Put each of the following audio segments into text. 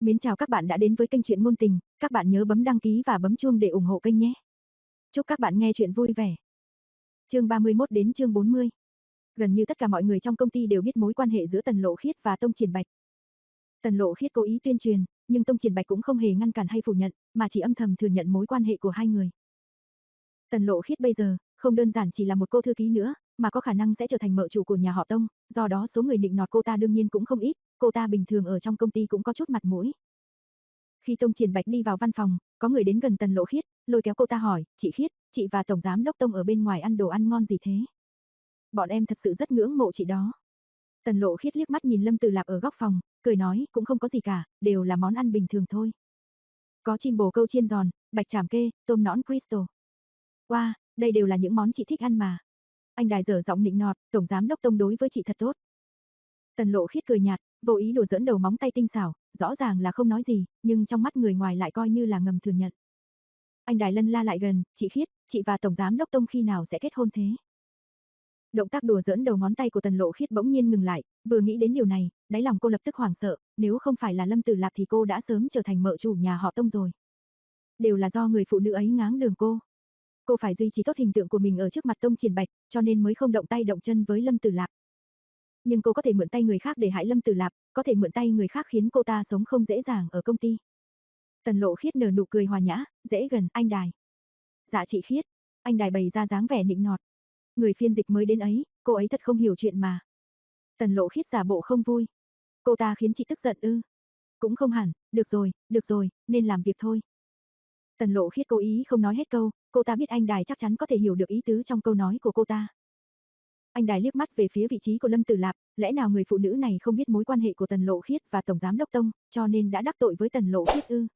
Mến chào các bạn đã đến với kênh truyện ngôn tình, các bạn nhớ bấm đăng ký và bấm chuông để ủng hộ kênh nhé. Chúc các bạn nghe chuyện vui vẻ. Chương 31 đến chương 40. Gần như tất cả mọi người trong công ty đều biết mối quan hệ giữa Tần Lộ Khiết và Tông Triển Bạch. Tần Lộ Khiết cố ý tuyên truyền, nhưng Tông Triển Bạch cũng không hề ngăn cản hay phủ nhận, mà chỉ âm thầm thừa nhận mối quan hệ của hai người. Tần Lộ Khiết bây giờ, không đơn giản chỉ là một cô thư ký nữa, mà có khả năng sẽ trở thành mợ chủ của nhà họ Tông, do đó số người định nọt cô ta đương nhiên cũng không ít, cô ta bình thường ở trong công ty cũng có chút mặt mũi. Khi Tông Triển Bạch đi vào văn phòng, có người đến gần Tần Lộ Khiết, lôi kéo cô ta hỏi, chị Khiết, chị và Tổng Giám Đốc Tông ở bên ngoài ăn đồ ăn ngon gì thế? Bọn em thật sự rất ngưỡng mộ chị đó. Tần Lộ Khiết liếc mắt nhìn Lâm Từ Lạp ở góc phòng, cười nói, cũng không có gì cả, đều là món ăn bình thường thôi. Có chim bồ câu chiên giòn, bạch chảm kê, tôm nõn crystal. Wow, đây đều là những món chị thích ăn mà. Anh đài dở giọng nịnh nọt, tổng giám đốc tông đối với chị thật tốt. Tần lộ khiết cười nhạt, vô ý đùa dẫn đầu móng tay tinh xảo, rõ ràng là không nói gì, nhưng trong mắt người ngoài lại coi như là ngầm thừa nhận. Anh đài lân la lại gần, chị khiết, chị và tổng giám đốc tông khi nào sẽ kết hôn thế? Động tác đùa giỡn đầu ngón tay của tần lộ khiết bỗng nhiên ngừng lại, vừa nghĩ đến điều này, đáy lòng cô lập tức hoảng sợ, nếu không phải là lâm tử lạp thì cô đã sớm trở thành mợ chủ nhà họ tông rồi. Đều là do người phụ nữ ấy ngáng đường cô. Cô phải duy trì tốt hình tượng của mình ở trước mặt Tông Triển Bạch, cho nên mới không động tay động chân với Lâm Tử Lạp. Nhưng cô có thể mượn tay người khác để hại Lâm Tử Lạp, có thể mượn tay người khác khiến cô ta sống không dễ dàng ở công ty. Tần Lộ Khiết nở nụ cười hòa nhã, dễ gần, anh Đài. Dạ chị Khiết, anh Đài bày ra dáng vẻ nịnh nọt. Người phiên dịch mới đến ấy, cô ấy thật không hiểu chuyện mà. Tần Lộ Khiết giả bộ không vui. Cô ta khiến chị tức giận ư? Cũng không hẳn, được rồi, được rồi, nên làm việc thôi. Tần Lộ Khiết cố ý không nói hết câu, cô ta biết anh Đài chắc chắn có thể hiểu được ý tứ trong câu nói của cô ta. Anh Đài liếc mắt về phía vị trí của Lâm Tử Lạp, lẽ nào người phụ nữ này không biết mối quan hệ của Tần Lộ Khiết và Tổng Giám Đốc Tông, cho nên đã đắc tội với Tần Lộ Khiết ư.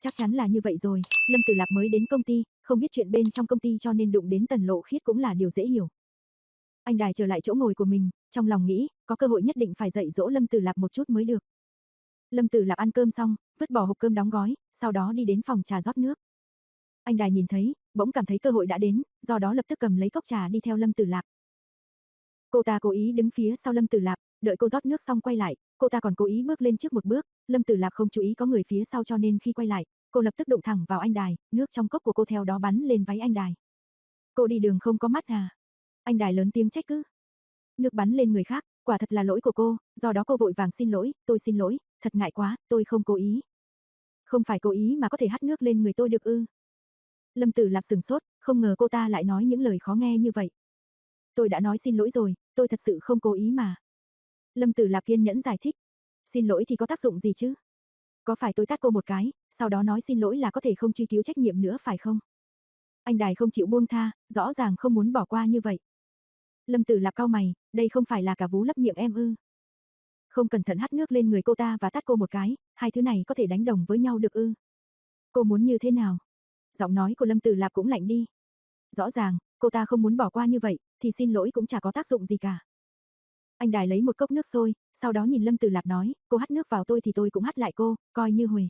Chắc chắn là như vậy rồi, Lâm Tử Lạp mới đến công ty, không biết chuyện bên trong công ty cho nên đụng đến Tần Lộ Khiết cũng là điều dễ hiểu. Anh Đài trở lại chỗ ngồi của mình, trong lòng nghĩ, có cơ hội nhất định phải dạy dỗ Lâm Tử Lạp một chút mới được. Lâm Tử Lạp ăn cơm xong, vứt bỏ hộp cơm đóng gói, sau đó đi đến phòng trà rót nước. Anh Đài nhìn thấy, bỗng cảm thấy cơ hội đã đến, do đó lập tức cầm lấy cốc trà đi theo Lâm Tử Lạp. Cô ta cố ý đứng phía sau Lâm Tử Lạp, đợi cô rót nước xong quay lại, cô ta còn cố ý bước lên trước một bước, Lâm Tử Lạp không chú ý có người phía sau cho nên khi quay lại, cô lập tức đụng thẳng vào anh Đài, nước trong cốc của cô theo đó bắn lên váy anh Đài. Cô đi đường không có mắt à? Anh Đài lớn tiếng trách cứ. Nước bắn lên người khác, quả thật là lỗi của cô, do đó cô vội vàng xin lỗi, tôi xin lỗi, thật ngại quá, tôi không cố ý. Không phải cố ý mà có thể hắt nước lên người tôi được ư. Lâm Tử Lạp sừng sốt, không ngờ cô ta lại nói những lời khó nghe như vậy. Tôi đã nói xin lỗi rồi, tôi thật sự không cố ý mà. Lâm Tử Lạp kiên nhẫn giải thích. Xin lỗi thì có tác dụng gì chứ? Có phải tôi tát cô một cái, sau đó nói xin lỗi là có thể không truy cứu trách nhiệm nữa phải không? Anh Đài không chịu buông tha, rõ ràng không muốn bỏ qua như vậy. Lâm Tử Lạp cao mày, đây không phải là cả vú lấp miệng em ư? Không cẩn thận hắt nước lên người cô ta và tát cô một cái, hai thứ này có thể đánh đồng với nhau được ư? Cô muốn như thế nào? Giọng nói của Lâm Tử Lạp cũng lạnh đi. Rõ ràng, cô ta không muốn bỏ qua như vậy, thì xin lỗi cũng chả có tác dụng gì cả. Anh Đài lấy một cốc nước sôi, sau đó nhìn Lâm Tử Lạp nói, cô hắt nước vào tôi thì tôi cũng hắt lại cô, coi như huề.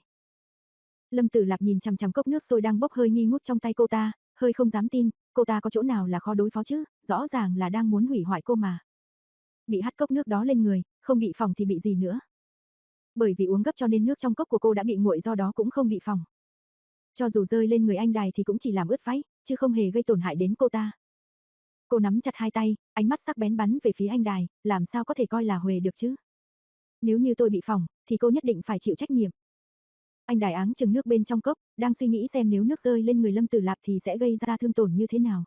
Lâm Tử Lạp nhìn chằm chằm cốc nước sôi đang bốc hơi nghi ngút trong tay cô ta, hơi không dám tin, cô ta có chỗ nào là khó đối phó chứ, rõ ràng là đang muốn hủy hoại cô mà. Bị hắt cốc nước đó lên người, không bị phòng thì bị gì nữa. Bởi vì uống gấp cho nên nước trong cốc của cô đã bị nguội do đó cũng không bị phòng. Cho dù rơi lên người anh đài thì cũng chỉ làm ướt váy, chứ không hề gây tổn hại đến cô ta. Cô nắm chặt hai tay, ánh mắt sắc bén bắn về phía anh đài, làm sao có thể coi là huề được chứ? Nếu như tôi bị phỏng, thì cô nhất định phải chịu trách nhiệm. Anh đài áng chừng nước bên trong cốc, đang suy nghĩ xem nếu nước rơi lên người Lâm Tử Lạp thì sẽ gây ra thương tổn như thế nào.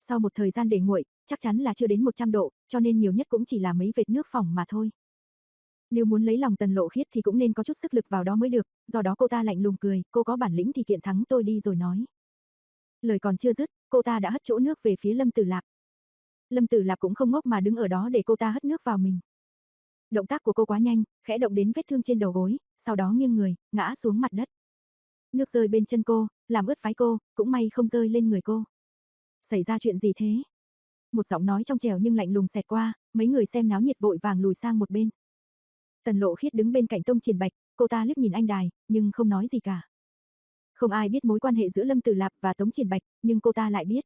Sau một thời gian để nguội, chắc chắn là chưa đến 100 độ, cho nên nhiều nhất cũng chỉ là mấy vệt nước phỏng mà thôi. Nếu muốn lấy lòng tần lộ khiết thì cũng nên có chút sức lực vào đó mới được, do đó cô ta lạnh lùng cười, cô có bản lĩnh thì kiện thắng tôi đi rồi nói. Lời còn chưa dứt, cô ta đã hất chỗ nước về phía Lâm Tử Lạp. Lâm Tử Lạp cũng không ngốc mà đứng ở đó để cô ta hất nước vào mình. Động tác của cô quá nhanh, khẽ động đến vết thương trên đầu gối, sau đó nghiêng người, ngã xuống mặt đất. Nước rơi bên chân cô, làm ướt váy cô, cũng may không rơi lên người cô. Xảy ra chuyện gì thế? Một giọng nói trong trẻo nhưng lạnh lùng xẹt qua, mấy người xem náo nhiệt vội vàng lùi sang một bên. Tần Lộ Khiết đứng bên cạnh Tông Triển Bạch, cô ta liếc nhìn anh Đài, nhưng không nói gì cả. Không ai biết mối quan hệ giữa Lâm Tử Lạp và Tống Triển Bạch, nhưng cô ta lại biết.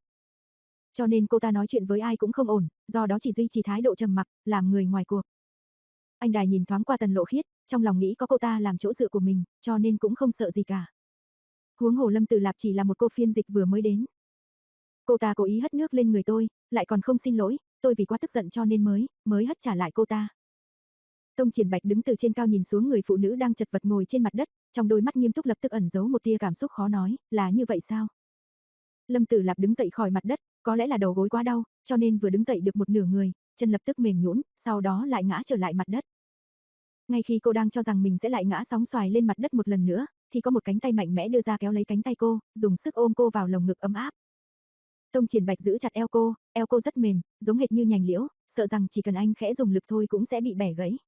Cho nên cô ta nói chuyện với ai cũng không ổn, do đó chỉ duy trì thái độ trầm mặc, làm người ngoài cuộc. Anh Đài nhìn thoáng qua tần lộ khiết, trong lòng nghĩ có cô ta làm chỗ dựa của mình, cho nên cũng không sợ gì cả. Huống hồ Lâm Tử Lạp chỉ là một cô phiên dịch vừa mới đến. Cô ta cố ý hất nước lên người tôi, lại còn không xin lỗi, tôi vì quá tức giận cho nên mới, mới hất trả lại cô ta. Tông Triển Bạch đứng từ trên cao nhìn xuống người phụ nữ đang chật vật ngồi trên mặt đất, trong đôi mắt nghiêm túc lập tức ẩn giấu một tia cảm xúc khó nói, là như vậy sao? Lâm Tử Lạp đứng dậy khỏi mặt đất, có lẽ là đầu gối quá đau, cho nên vừa đứng dậy được một nửa người, chân lập tức mềm nhũn, sau đó lại ngã trở lại mặt đất. Ngay khi cô đang cho rằng mình sẽ lại ngã sóng xoài lên mặt đất một lần nữa, thì có một cánh tay mạnh mẽ đưa ra kéo lấy cánh tay cô, dùng sức ôm cô vào lồng ngực ấm áp. Tông Triển Bạch giữ chặt eo cô, eo cô rất mềm, giống hệt như nhành liễu, sợ rằng chỉ cần anh khẽ dùng lực thôi cũng sẽ bị bẻ gãy.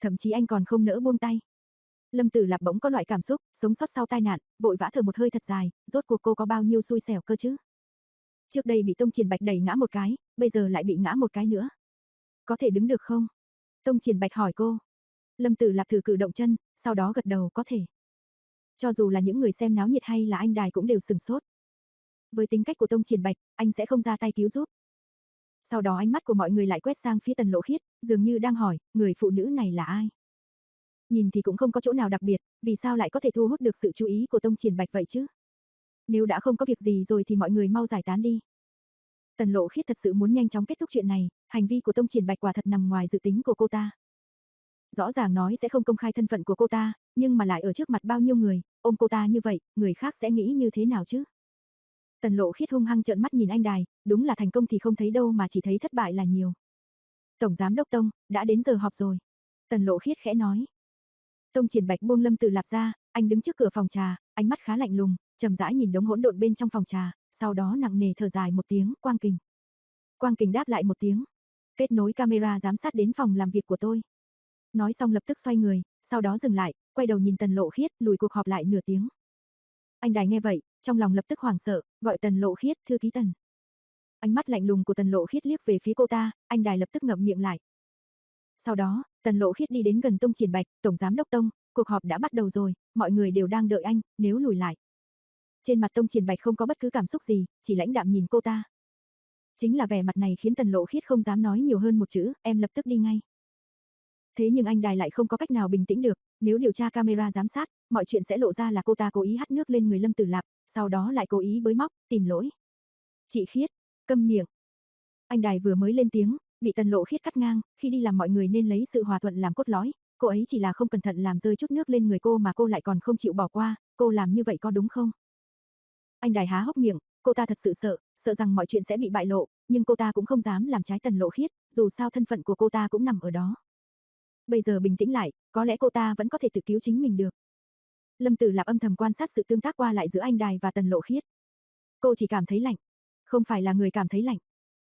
Thậm chí anh còn không nỡ buông tay. Lâm Tử Lạp bỗng có loại cảm xúc, sống sót sau tai nạn, vội vã thở một hơi thật dài, rốt cuộc cô có bao nhiêu xui xẻo cơ chứ? Trước đây bị Tông Triển Bạch đẩy ngã một cái, bây giờ lại bị ngã một cái nữa. Có thể đứng được không? Tông Triển Bạch hỏi cô. Lâm Tử Lạp thử cử động chân, sau đó gật đầu có thể. Cho dù là những người xem náo nhiệt hay là anh đài cũng đều sừng sốt. Với tính cách của Tông Triển Bạch, anh sẽ không ra tay cứu giúp. Sau đó ánh mắt của mọi người lại quét sang phía Tần Lộ Khiết, dường như đang hỏi, người phụ nữ này là ai? Nhìn thì cũng không có chỗ nào đặc biệt, vì sao lại có thể thu hút được sự chú ý của Tông Triển Bạch vậy chứ? Nếu đã không có việc gì rồi thì mọi người mau giải tán đi. Tần Lộ Khiết thật sự muốn nhanh chóng kết thúc chuyện này, hành vi của Tông Triển Bạch quả thật nằm ngoài dự tính của cô ta. Rõ ràng nói sẽ không công khai thân phận của cô ta, nhưng mà lại ở trước mặt bao nhiêu người, ôm cô ta như vậy, người khác sẽ nghĩ như thế nào chứ? Tần Lộ Khiết hung hăng trợn mắt nhìn anh Đài, đúng là thành công thì không thấy đâu mà chỉ thấy thất bại là nhiều. Tổng giám đốc Tông, đã đến giờ họp rồi. Tần Lộ Khiết khẽ nói. Tông Triển Bạch buông Lâm Tử Lạp ra, anh đứng trước cửa phòng trà, ánh mắt khá lạnh lùng, trầm rãi nhìn đống hỗn độn bên trong phòng trà, sau đó nặng nề thở dài một tiếng, Quang Kình. Quang Kình đáp lại một tiếng. Kết nối camera giám sát đến phòng làm việc của tôi. Nói xong lập tức xoay người, sau đó dừng lại, quay đầu nhìn Tần Lộ Khiết, lùi cuộc họp lại nửa tiếng. Anh Đài nghe vậy, trong lòng lập tức hoảng sợ, gọi Tần Lộ Khiết, thư ký Tần. Ánh mắt lạnh lùng của Tần Lộ Khiết liếc về phía cô ta, anh Đài lập tức ngậm miệng lại. Sau đó, Tần Lộ Khiết đi đến gần Tông Triển Bạch, Tổng Giám Đốc Tông, cuộc họp đã bắt đầu rồi, mọi người đều đang đợi anh, nếu lùi lại. Trên mặt Tông Triển Bạch không có bất cứ cảm xúc gì, chỉ lãnh đạm nhìn cô ta. Chính là vẻ mặt này khiến Tần Lộ Khiết không dám nói nhiều hơn một chữ, em lập tức đi ngay. Thế nhưng anh Đài lại không có cách nào bình tĩnh được, nếu điều tra camera giám sát, mọi chuyện sẽ lộ ra là cô ta cố ý hắt nước lên người Lâm Tử Lạp, sau đó lại cố ý bới móc, tìm lỗi. Chị Khiết, câm miệng. Anh Đài vừa mới lên tiếng, bị Tần Lộ Khiết cắt ngang, khi đi làm mọi người nên lấy sự hòa thuận làm cốt lõi, cô ấy chỉ là không cẩn thận làm rơi chút nước lên người cô mà cô lại còn không chịu bỏ qua, cô làm như vậy có đúng không? Anh Đài há hốc miệng, cô ta thật sự sợ, sợ rằng mọi chuyện sẽ bị bại lộ, nhưng cô ta cũng không dám làm trái Tần Lộ Khiết, dù sao thân phận của cô ta cũng nằm ở đó. Bây giờ bình tĩnh lại, có lẽ cô ta vẫn có thể tự cứu chính mình được. Lâm Tử Lạp âm thầm quan sát sự tương tác qua lại giữa anh Đài và Tần Lộ Khiết. Cô chỉ cảm thấy lạnh, không phải là người cảm thấy lạnh,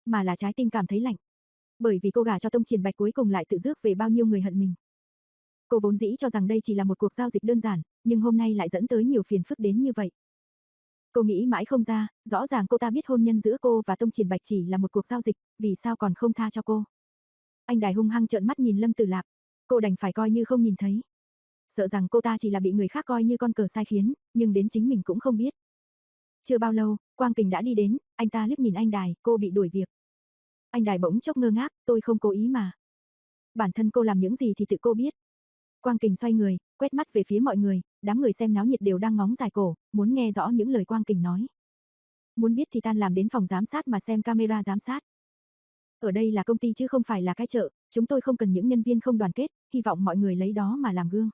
mà là trái tim cảm thấy lạnh. Bởi vì cô gả cho Tông Triển Bạch cuối cùng lại tự rước về bao nhiêu người hận mình. Cô vốn dĩ cho rằng đây chỉ là một cuộc giao dịch đơn giản, nhưng hôm nay lại dẫn tới nhiều phiền phức đến như vậy. Cô nghĩ mãi không ra, rõ ràng cô ta biết hôn nhân giữa cô và Tông Triển Bạch chỉ là một cuộc giao dịch, vì sao còn không tha cho cô. Anh Đài hung hăng trợn mắt nhìn Lâm Tử Lạp, cô đành phải coi như không nhìn thấy. Sợ rằng cô ta chỉ là bị người khác coi như con cờ sai khiến, nhưng đến chính mình cũng không biết. Chưa bao lâu, Quang Kình đã đi đến, anh ta liếc nhìn anh Đài, cô bị đuổi việc. Anh Đài bỗng chốc ngơ ngác, tôi không cố ý mà. Bản thân cô làm những gì thì tự cô biết. Quang Kình xoay người, quét mắt về phía mọi người, đám người xem náo nhiệt đều đang ngóng dài cổ, muốn nghe rõ những lời Quang Kình nói. Muốn biết thì tan làm đến phòng giám sát mà xem camera giám sát. Ở đây là công ty chứ không phải là cái chợ, chúng tôi không cần những nhân viên không đoàn kết, hy vọng mọi người lấy đó mà làm gương.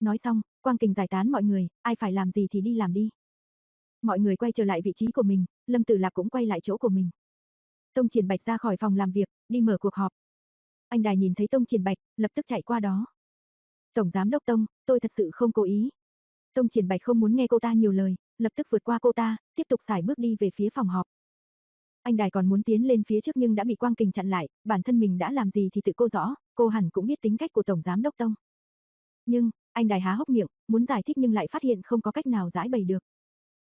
Nói xong, Quang Kình giải tán mọi người, ai phải làm gì thì đi làm đi. Mọi người quay trở lại vị trí của mình, Lâm Tử Lạp cũng quay lại chỗ của mình. Tông Triển Bạch ra khỏi phòng làm việc, đi mở cuộc họp. Anh Đài nhìn thấy Tông Triển Bạch, lập tức chạy qua đó. Tổng Giám Đốc Tông, tôi thật sự không cố ý. Tông Triển Bạch không muốn nghe cô ta nhiều lời, lập tức vượt qua cô ta, tiếp tục xài bước đi về phía phòng họp. Anh Đài còn muốn tiến lên phía trước nhưng đã bị Quang Kình chặn lại, bản thân mình đã làm gì thì tự cô rõ, cô hẳn cũng biết tính cách của Tổng Giám Đốc Tông. Nhưng, anh Đài há hốc miệng, muốn giải thích nhưng lại phát hiện không có cách nào giải bày được.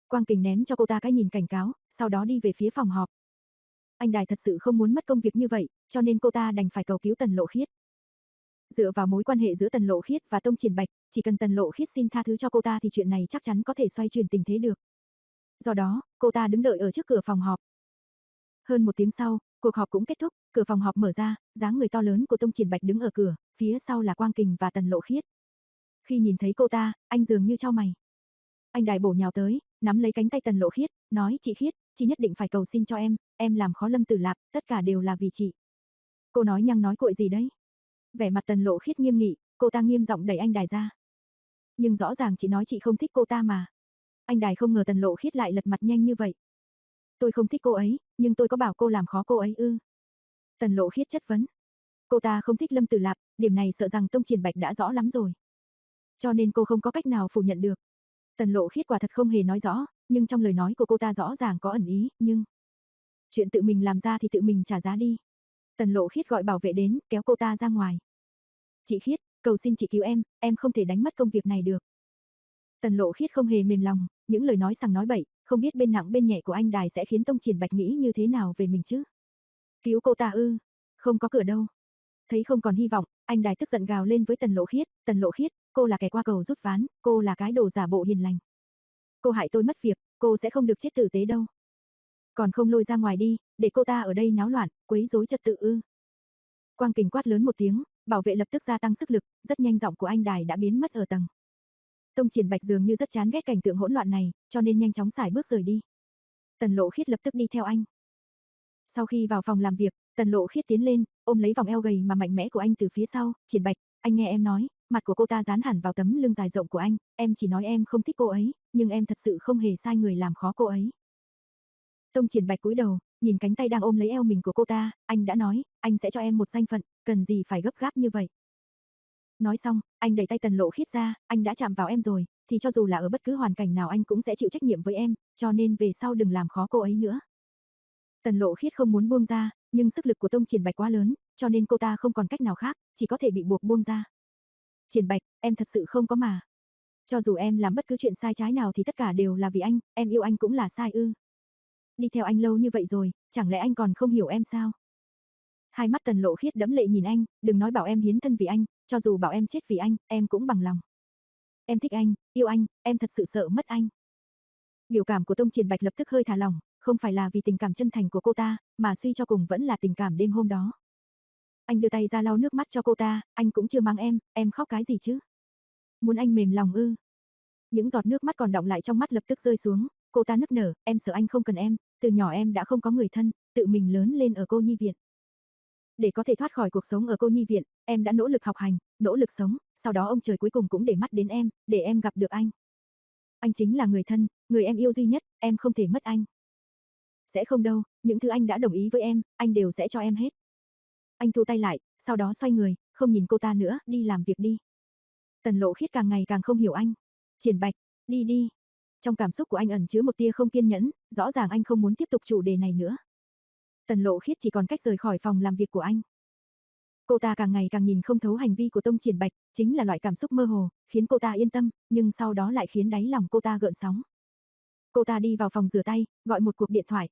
Quang Kình ném cho cô ta cái nhìn cảnh cáo, sau đó đi về phía phòng họp. Anh Đài thật sự không muốn mất công việc như vậy, cho nên cô ta đành phải cầu cứu Tần Lộ Khiết. Dựa vào mối quan hệ giữa Tần Lộ Khiết và Tông Triển Bạch, chỉ cần Tần Lộ Khiết xin tha thứ cho cô ta thì chuyện này chắc chắn có thể xoay chuyển tình thế được. Do đó, cô ta đứng đợi ở trước cửa phòng họp. Hơn một tiếng sau, cuộc họp cũng kết thúc, cửa phòng họp mở ra, dáng người to lớn của Tông Triển Bạch đứng ở cửa, phía sau là Quang Kình và Tần Lộ Khiết. Khi nhìn thấy cô ta, anh dường như trao mày. Anh đài bổ nhào tới, nắm lấy cánh tay Tần Lộ Khiết, nói chị Khiết, chị nhất định phải cầu xin cho em, em làm khó Lâm Tử Lạp, tất cả đều là vì chị. Cô nói nhăng nói cội gì đấy? Vẻ mặt Tần Lộ Khiết nghiêm nghị, cô ta nghiêm giọng đẩy anh đài ra. Nhưng rõ ràng chị nói chị không thích cô ta mà. Anh đài không ngờ Tần Lộ Khiết lại lật mặt nhanh như vậy. Tôi không thích cô ấy, nhưng tôi có bảo cô làm khó cô ấy ư. Tần Lộ Khiết chất vấn. Cô ta không thích Lâm Tử Lạp, điểm này sợ rằng Tông Triển Bạch đã rõ lắm rồi. Cho nên cô không có cách nào phủ nhận được. Tần Lộ Khiết quả thật không hề nói rõ, nhưng trong lời nói của cô ta rõ ràng có ẩn ý, nhưng... Chuyện tự mình làm ra thì tự mình trả giá đi. Tần Lộ Khiết gọi bảo vệ đến, kéo cô ta ra ngoài. Chị Khiết, cầu xin chị cứu em, em không thể đánh mất công việc này được. Tần Lộ Khiết không hề mềm lòng, những lời nói sằng nói bậy, không biết bên nặng bên nhẹ của anh đài sẽ khiến Tông Triển Bạch nghĩ như thế nào về mình chứ. Cứu cô ta ư, không có cửa đâu. Thấy không còn hy vọng, anh đài tức giận gào lên với Tần Lộ Khiết, Tần Lộ Khiết, cô là kẻ qua cầu rút ván, cô là cái đồ giả bộ hiền lành. Cô hại tôi mất việc, cô sẽ không được chết tử tế đâu. Còn không lôi ra ngoài đi, để cô ta ở đây náo loạn, quấy rối trật tự ư. Quang kình quát lớn một tiếng, bảo vệ lập tức gia tăng sức lực, rất nhanh giọng của anh đài đã biến mất ở tầng. Tông Triển Bạch dường như rất chán ghét cảnh tượng hỗn loạn này, cho nên nhanh chóng xài bước rời đi. Tần Lộ Khiết lập tức đi theo anh. Sau khi vào phòng làm việc, Tần Lộ Khiết tiến lên, ôm lấy vòng eo gầy mà mạnh mẽ của anh từ phía sau, "Triển Bạch, anh nghe em nói." Mặt của cô ta dán hẳn vào tấm lưng dài rộng của anh, "Em chỉ nói em không thích cô ấy, nhưng em thật sự không hề sai người làm khó cô ấy." Tông Triển Bạch cúi đầu, nhìn cánh tay đang ôm lấy eo mình của cô ta, anh đã nói, anh sẽ cho em một danh phận, cần gì phải gấp gáp như vậy. Nói xong, anh đẩy tay Tần Lộ Khiết ra, anh đã chạm vào em rồi, thì cho dù là ở bất cứ hoàn cảnh nào anh cũng sẽ chịu trách nhiệm với em, cho nên về sau đừng làm khó cô ấy nữa. Tần Lộ Khiết không muốn buông ra, nhưng sức lực của Tông Triển Bạch quá lớn, cho nên cô ta không còn cách nào khác, chỉ có thể bị buộc buông ra. Triển Bạch, em thật sự không có mà. Cho dù em làm bất cứ chuyện sai trái nào thì tất cả đều là vì anh, em yêu anh cũng là sai ư. Đi theo anh lâu như vậy rồi, chẳng lẽ anh còn không hiểu em sao? Hai mắt Tần Lộ Khiết đẫm lệ nhìn anh, đừng nói bảo em hiến thân vì anh, cho dù bảo em chết vì anh, em cũng bằng lòng. Em thích anh, yêu anh, em thật sự sợ mất anh. Biểu cảm của Tông Triển Bạch lập tức hơi thả lỏng, không phải là vì tình cảm chân thành của cô ta, mà suy cho cùng vẫn là tình cảm đêm hôm đó. Anh đưa tay ra lau nước mắt cho cô ta, anh cũng chưa mang em, em khóc cái gì chứ? Muốn anh mềm lòng ư? Những giọt nước mắt còn đọng lại trong mắt lập tức rơi xuống, cô ta nức nở, em sợ anh không cần em, từ nhỏ em đã không có người thân, tự mình lớn lên ở cô nhi viện. Để có thể thoát khỏi cuộc sống ở cô nhi viện, em đã nỗ lực học hành, nỗ lực sống, sau đó ông trời cuối cùng cũng để mắt đến em, để em gặp được anh. Anh chính là người thân, người em yêu duy nhất, em không thể mất anh. Sẽ không đâu, những thứ anh đã đồng ý với em, anh đều sẽ cho em hết. Anh thu tay lại, sau đó xoay người, không nhìn cô ta nữa, đi làm việc đi. Tần lộ khiết càng ngày càng không hiểu anh. Triển bạch, đi đi. Trong cảm xúc của anh ẩn chứa một tia không kiên nhẫn, rõ ràng anh không muốn tiếp tục chủ đề này nữa. Tần lộ khiết chỉ còn cách rời khỏi phòng làm việc của anh. Cô ta càng ngày càng nhìn không thấu hành vi của Tông Triển Bạch, chính là loại cảm xúc mơ hồ, khiến cô ta yên tâm, nhưng sau đó lại khiến đáy lòng cô ta gợn sóng. Cô ta đi vào phòng rửa tay, gọi một cuộc điện thoại.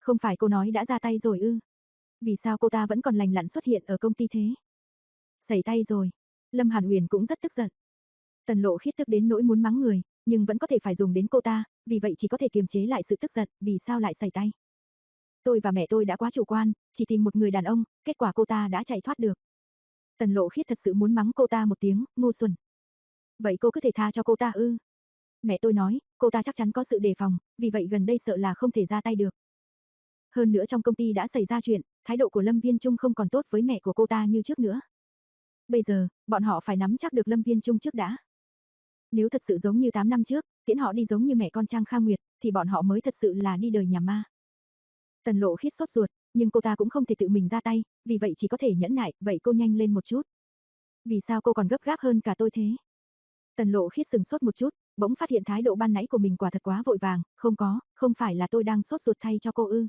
Không phải cô nói đã ra tay rồi ư? Vì sao cô ta vẫn còn lành lặn xuất hiện ở công ty thế? xảy tay rồi. Lâm Hàn Uyển cũng rất tức giận. Tần Lộ Khiết tức đến nỗi muốn mắng người, nhưng vẫn có thể phải dùng đến cô ta, vì vậy chỉ có thể kiềm chế lại sự tức giận, vì sao lại xảy tay? Tôi và mẹ tôi đã quá chủ quan, chỉ tìm một người đàn ông, kết quả cô ta đã chạy thoát được. Tần Lộ Khiết thật sự muốn mắng cô ta một tiếng, ngu xuẩn. Vậy cô cứ thể tha cho cô ta ư? Mẹ tôi nói, cô ta chắc chắn có sự đề phòng, vì vậy gần đây sợ là không thể ra tay được. Hơn nữa trong công ty đã xảy ra chuyện, thái độ của Lâm Viên Trung không còn tốt với mẹ của cô ta như trước nữa. Bây giờ, bọn họ phải nắm chắc được Lâm Viên Trung trước đã. Nếu thật sự giống như 8 năm trước, tiễn họ đi giống như mẹ con Trang Kha Nguyệt, thì bọn họ mới thật sự là đi đời nhà ma. Tần lộ khít sốt ruột, nhưng cô ta cũng không thể tự mình ra tay, vì vậy chỉ có thể nhẫn nại, vậy cô nhanh lên một chút. Vì sao cô còn gấp gáp hơn cả tôi thế? Tần lộ khít sừng sốt một chút, bỗng phát hiện thái độ ban nãy của mình quả thật quá vội vàng, không có, không phải là tôi đang sốt ruột thay cho cô ư.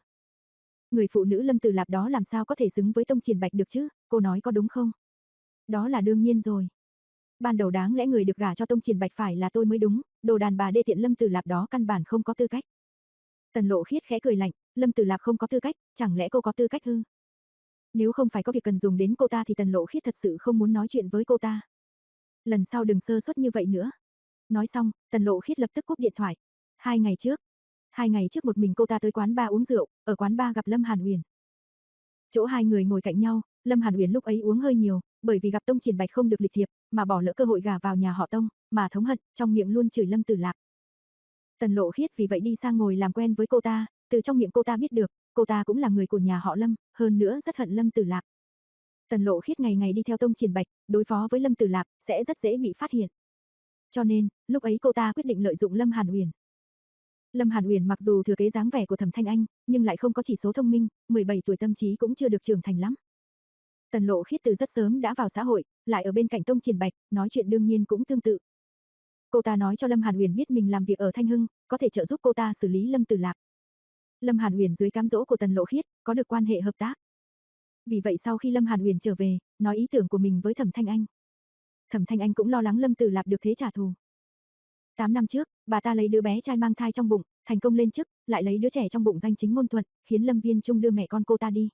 Người phụ nữ lâm từ lạp đó làm sao có thể xứng với tông triển bạch được chứ, cô nói có đúng không? Đó là đương nhiên rồi. Ban đầu đáng lẽ người được gả cho tông triển bạch phải là tôi mới đúng, đồ đàn bà đê tiện lâm từ lạp đó căn bản không có tư cách. Tần lộ khiết khẽ cười lạnh, Lâm Tử Lạp không có tư cách, chẳng lẽ cô có tư cách hư? Nếu không phải có việc cần dùng đến cô ta thì Tần Lộ Khiết thật sự không muốn nói chuyện với cô ta. Lần sau đừng sơ suất như vậy nữa. Nói xong, Tần Lộ Khiết lập tức cúp điện thoại. Hai ngày trước. Hai ngày trước một mình cô ta tới quán ba uống rượu, ở quán ba gặp Lâm Hàn Uyển. Chỗ hai người ngồi cạnh nhau, Lâm Hàn Uyển lúc ấy uống hơi nhiều, bởi vì gặp Tông Triển Bạch không được lịch thiệp, mà bỏ lỡ cơ hội gả vào nhà họ Tông, mà thống hận, trong miệng luôn chửi Lâm Tử Lạc. Tần Lộ Khiết vì vậy đi sang ngồi làm quen với cô ta, từ trong miệng cô ta biết được, cô ta cũng là người của nhà họ Lâm, hơn nữa rất hận Lâm Tử Lạc. Tần Lộ Khiết ngày ngày đi theo Tông Triển Bạch, đối phó với Lâm Tử Lạc sẽ rất dễ bị phát hiện. Cho nên, lúc ấy cô ta quyết định lợi dụng Lâm Hàn Uyển. Lâm Hàn Uyển mặc dù thừa kế dáng vẻ của Thẩm Thanh Anh, nhưng lại không có chỉ số thông minh, 17 tuổi tâm trí cũng chưa được trưởng thành lắm. Tần Lộ Khiết từ rất sớm đã vào xã hội, lại ở bên cạnh Tông Triển Bạch, nói chuyện đương nhiên cũng tương tự. Cô ta nói cho Lâm Hàn Uyển biết mình làm việc ở Thanh Hưng, có thể trợ giúp cô ta xử lý Lâm Tử Lạc. Lâm Hàn Uyển dưới cám dỗ của Tần Lộ Khiết, có được quan hệ hợp tác. Vì vậy sau khi Lâm Hàn Uyển trở về, nói ý tưởng của mình với Thẩm Thanh Anh. Thẩm Thanh Anh cũng lo lắng Lâm Tử Lạc được thế trả thù. 8 năm trước, bà ta lấy đứa bé trai mang thai trong bụng, thành công lên chức, lại lấy đứa trẻ trong bụng danh chính ngôn thuận, khiến Lâm Viên Trung đưa mẹ con cô ta đi.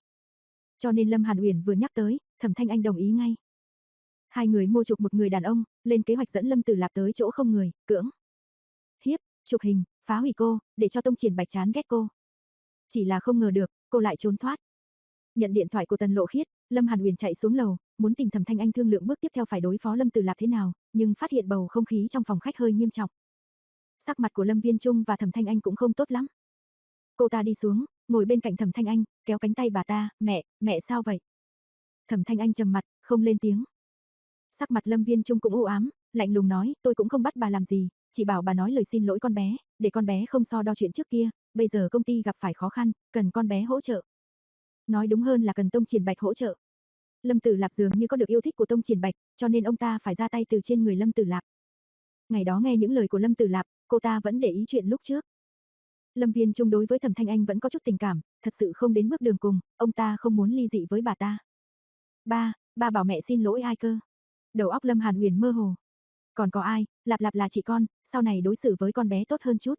Cho nên Lâm Hàn Uyển vừa nhắc tới, Thẩm Thanh Anh đồng ý ngay. Hai người mua chuộc một người đàn ông, lên kế hoạch dẫn Lâm Tử lạp tới chỗ không người, cưỡng. Hiếp, chụp hình, phá hủy cô, để cho Tông Triển Bạch chán ghét cô. Chỉ là không ngờ được, cô lại trốn thoát. Nhận điện thoại của Tần Lộ Khiết, Lâm Hàn Uyển chạy xuống lầu, muốn tìm Thẩm Thanh Anh thương lượng bước tiếp theo phải đối phó Lâm Tử Lạp thế nào, nhưng phát hiện bầu không khí trong phòng khách hơi nghiêm trọng. Sắc mặt của Lâm Viên Trung và Thẩm Thanh Anh cũng không tốt lắm. Cô ta đi xuống, ngồi bên cạnh Thẩm Thanh Anh, kéo cánh tay bà ta, "Mẹ, mẹ sao vậy?" Thẩm Thanh Anh trầm mặt, không lên tiếng. Sắc mặt Lâm Viên Trung cũng u ám, lạnh lùng nói, "Tôi cũng không bắt bà làm gì, chỉ bảo bà nói lời xin lỗi con bé, để con bé không so đo chuyện trước kia, bây giờ công ty gặp phải khó khăn, cần con bé hỗ trợ." Nói đúng hơn là cần Tông Triển Bạch hỗ trợ. Lâm Tử Lạp dường như có được yêu thích của Tông Triển Bạch, cho nên ông ta phải ra tay từ trên người Lâm Tử Lạp. Ngày đó nghe những lời của Lâm Tử Lạp, cô ta vẫn để ý chuyện lúc trước. Lâm Viên Trung đối với Thẩm Thanh Anh vẫn có chút tình cảm, thật sự không đến bước đường cùng, ông ta không muốn ly dị với bà ta. Ba, ba bảo mẹ xin lỗi ai cơ? Đầu óc Lâm Hàn Huyền mơ hồ. Còn có ai, Lạp Lạp là chị con, sau này đối xử với con bé tốt hơn chút.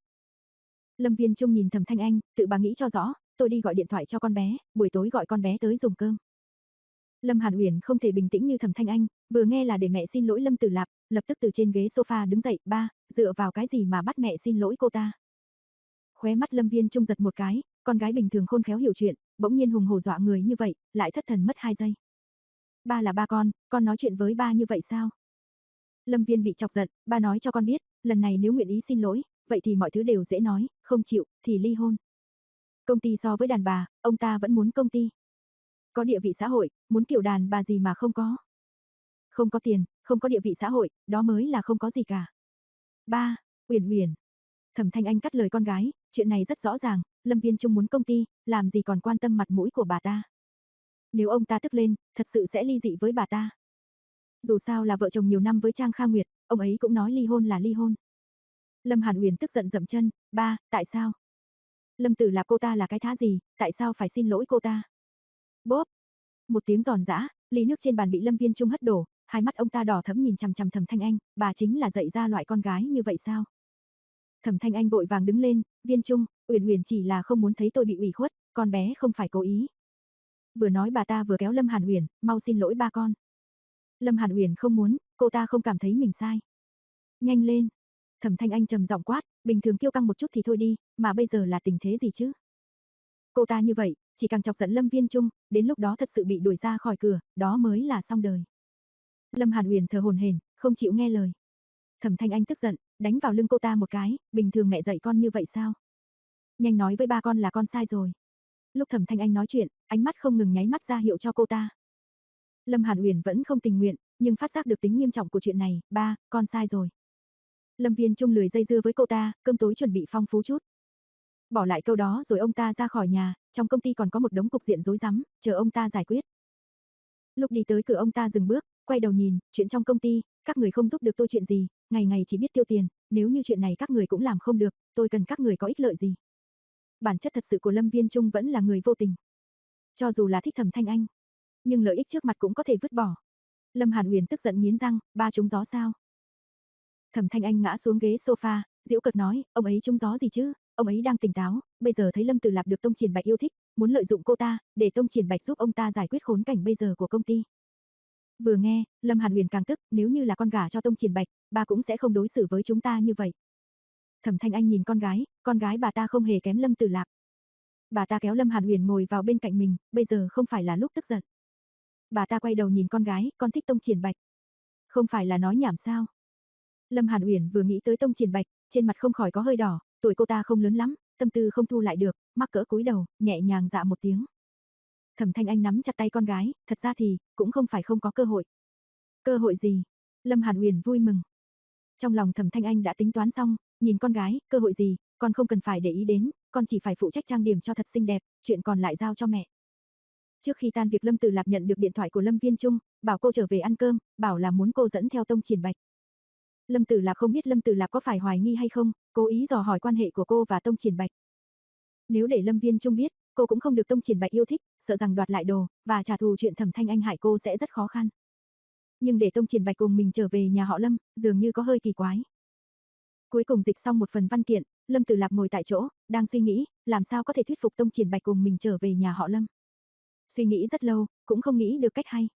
Lâm Viên Trung nhìn Thẩm Thanh Anh, tự bà nghĩ cho rõ, tôi đi gọi điện thoại cho con bé, buổi tối gọi con bé tới dùng cơm. Lâm Hàn Uyển không thể bình tĩnh như Thẩm Thanh Anh, vừa nghe là để mẹ xin lỗi Lâm Tử Lạp, lập tức từ trên ghế sofa đứng dậy, "Ba, dựa vào cái gì mà bắt mẹ xin lỗi cô ta?" Khóe mắt Lâm Viên trung giật một cái, con gái bình thường khôn khéo hiểu chuyện, bỗng nhiên hùng hổ dọa người như vậy, lại thất thần mất hai giây. "Ba là ba con, con nói chuyện với ba như vậy sao?" Lâm Viên bị chọc giận, "Ba nói cho con biết, lần này nếu nguyện ý xin lỗi, vậy thì mọi thứ đều dễ nói, không chịu thì ly hôn." Công ty so với đàn bà, ông ta vẫn muốn công ty. Có địa vị xã hội, muốn kiểu đàn bà gì mà không có. Không có tiền, không có địa vị xã hội, đó mới là không có gì cả. Ba, Uyển Uyển. Thẩm Thanh Anh cắt lời con gái, chuyện này rất rõ ràng, Lâm Viên Trung muốn công ty, làm gì còn quan tâm mặt mũi của bà ta. Nếu ông ta tức lên, thật sự sẽ ly dị với bà ta. Dù sao là vợ chồng nhiều năm với Trang Kha Nguyệt, ông ấy cũng nói ly hôn là ly hôn. Lâm Hàn Uyển tức giận dậm chân, ba, tại sao? Lâm Tử Lạp cô ta là cái thá gì, tại sao phải xin lỗi cô ta? Bốp! Một tiếng giòn giã, ly nước trên bàn bị Lâm Viên Trung hất đổ, hai mắt ông ta đỏ thẫm nhìn chằm chằm Thẩm Thanh Anh, bà chính là dạy ra loại con gái như vậy sao? Thẩm Thanh Anh vội vàng đứng lên, Viên Trung, Uyển Uyển chỉ là không muốn thấy tôi bị ủy khuất, con bé không phải cố ý. Vừa nói bà ta vừa kéo Lâm Hàn Uyển, mau xin lỗi ba con. Lâm Hàn Uyển không muốn, cô ta không cảm thấy mình sai. Nhanh lên. Thẩm Thanh Anh trầm giọng quát, bình thường kiêu căng một chút thì thôi đi, mà bây giờ là tình thế gì chứ? Cô ta như vậy, chỉ càng chọc giận Lâm Viên Trung, đến lúc đó thật sự bị đuổi ra khỏi cửa, đó mới là xong đời. Lâm Hàn Uyển thở hồn hển, không chịu nghe lời. Thẩm Thanh Anh tức giận, đánh vào lưng cô ta một cái, bình thường mẹ dạy con như vậy sao? Nhanh nói với ba con là con sai rồi. Lúc Thẩm Thanh Anh nói chuyện, ánh mắt không ngừng nháy mắt ra hiệu cho cô ta. Lâm Hàn Uyển vẫn không tình nguyện, nhưng phát giác được tính nghiêm trọng của chuyện này, ba, con sai rồi. Lâm Viên Trung lười dây dưa với cô ta, cơm tối chuẩn bị phong phú chút. Bỏ lại câu đó rồi ông ta ra khỏi nhà, trong công ty còn có một đống cục diện rối rắm, chờ ông ta giải quyết. Lúc đi tới cửa ông ta dừng bước, quay đầu nhìn, chuyện trong công ty, các người không giúp được tôi chuyện gì, ngày ngày chỉ biết tiêu tiền, nếu như chuyện này các người cũng làm không được, tôi cần các người có ích lợi gì. Bản chất thật sự của Lâm Viên Trung vẫn là người vô tình. Cho dù là thích thầm thanh anh, nhưng lợi ích trước mặt cũng có thể vứt bỏ. Lâm Hàn Uyển tức giận nghiến răng, ba chúng gió sao? Thẩm Thanh Anh ngã xuống ghế sofa, diễu cợt nói, ông ấy trúng gió gì chứ? Ông ấy đang tỉnh táo, bây giờ thấy Lâm Tử Lạp được Tông Triển Bạch yêu thích, muốn lợi dụng cô ta, để Tông Triển Bạch giúp ông ta giải quyết khốn cảnh bây giờ của công ty. Vừa nghe, Lâm Hàn Huyền càng tức, nếu như là con gả cho Tông Triển Bạch, bà cũng sẽ không đối xử với chúng ta như vậy. Thẩm Thanh Anh nhìn con gái, con gái bà ta không hề kém Lâm Tử Lạp. Bà ta kéo Lâm Hàn Uyển ngồi vào bên cạnh mình, bây giờ không phải là lúc tức giận. Bà ta quay đầu nhìn con gái, con thích Tông Triển Bạch. Không phải là nói nhảm sao? Lâm Hàn Uyển vừa nghĩ tới Tông Triển Bạch, trên mặt không khỏi có hơi đỏ, tuổi cô ta không lớn lắm, tâm tư không thu lại được, mắc cỡ cúi đầu, nhẹ nhàng dạ một tiếng. Thẩm Thanh Anh nắm chặt tay con gái, thật ra thì cũng không phải không có cơ hội. Cơ hội gì? Lâm Hàn Uyển vui mừng. Trong lòng Thẩm Thanh Anh đã tính toán xong, nhìn con gái, cơ hội gì, con không cần phải để ý đến, con chỉ phải phụ trách trang điểm cho thật xinh đẹp, chuyện còn lại giao cho mẹ. Trước khi tan việc Lâm Tử Lạp nhận được điện thoại của Lâm Viên Trung, bảo cô trở về ăn cơm, bảo là muốn cô dẫn theo Tông Triển Bạch. Lâm Tử Lạp không biết Lâm Tử Lạp có phải hoài nghi hay không, cố ý dò hỏi quan hệ của cô và Tông Triển Bạch. Nếu để Lâm Viên Trung biết, cô cũng không được Tông Triển Bạch yêu thích, sợ rằng đoạt lại đồ và trả thù chuyện Thẩm Thanh Anh hại cô sẽ rất khó khăn. Nhưng để Tông Triển Bạch cùng mình trở về nhà họ Lâm, dường như có hơi kỳ quái. Cuối cùng dịch xong một phần văn kiện, Lâm Tử Lạp ngồi tại chỗ, đang suy nghĩ, làm sao có thể thuyết phục Tông Triển Bạch cùng mình trở về nhà họ Lâm. Suy nghĩ rất lâu, cũng không nghĩ được cách hay.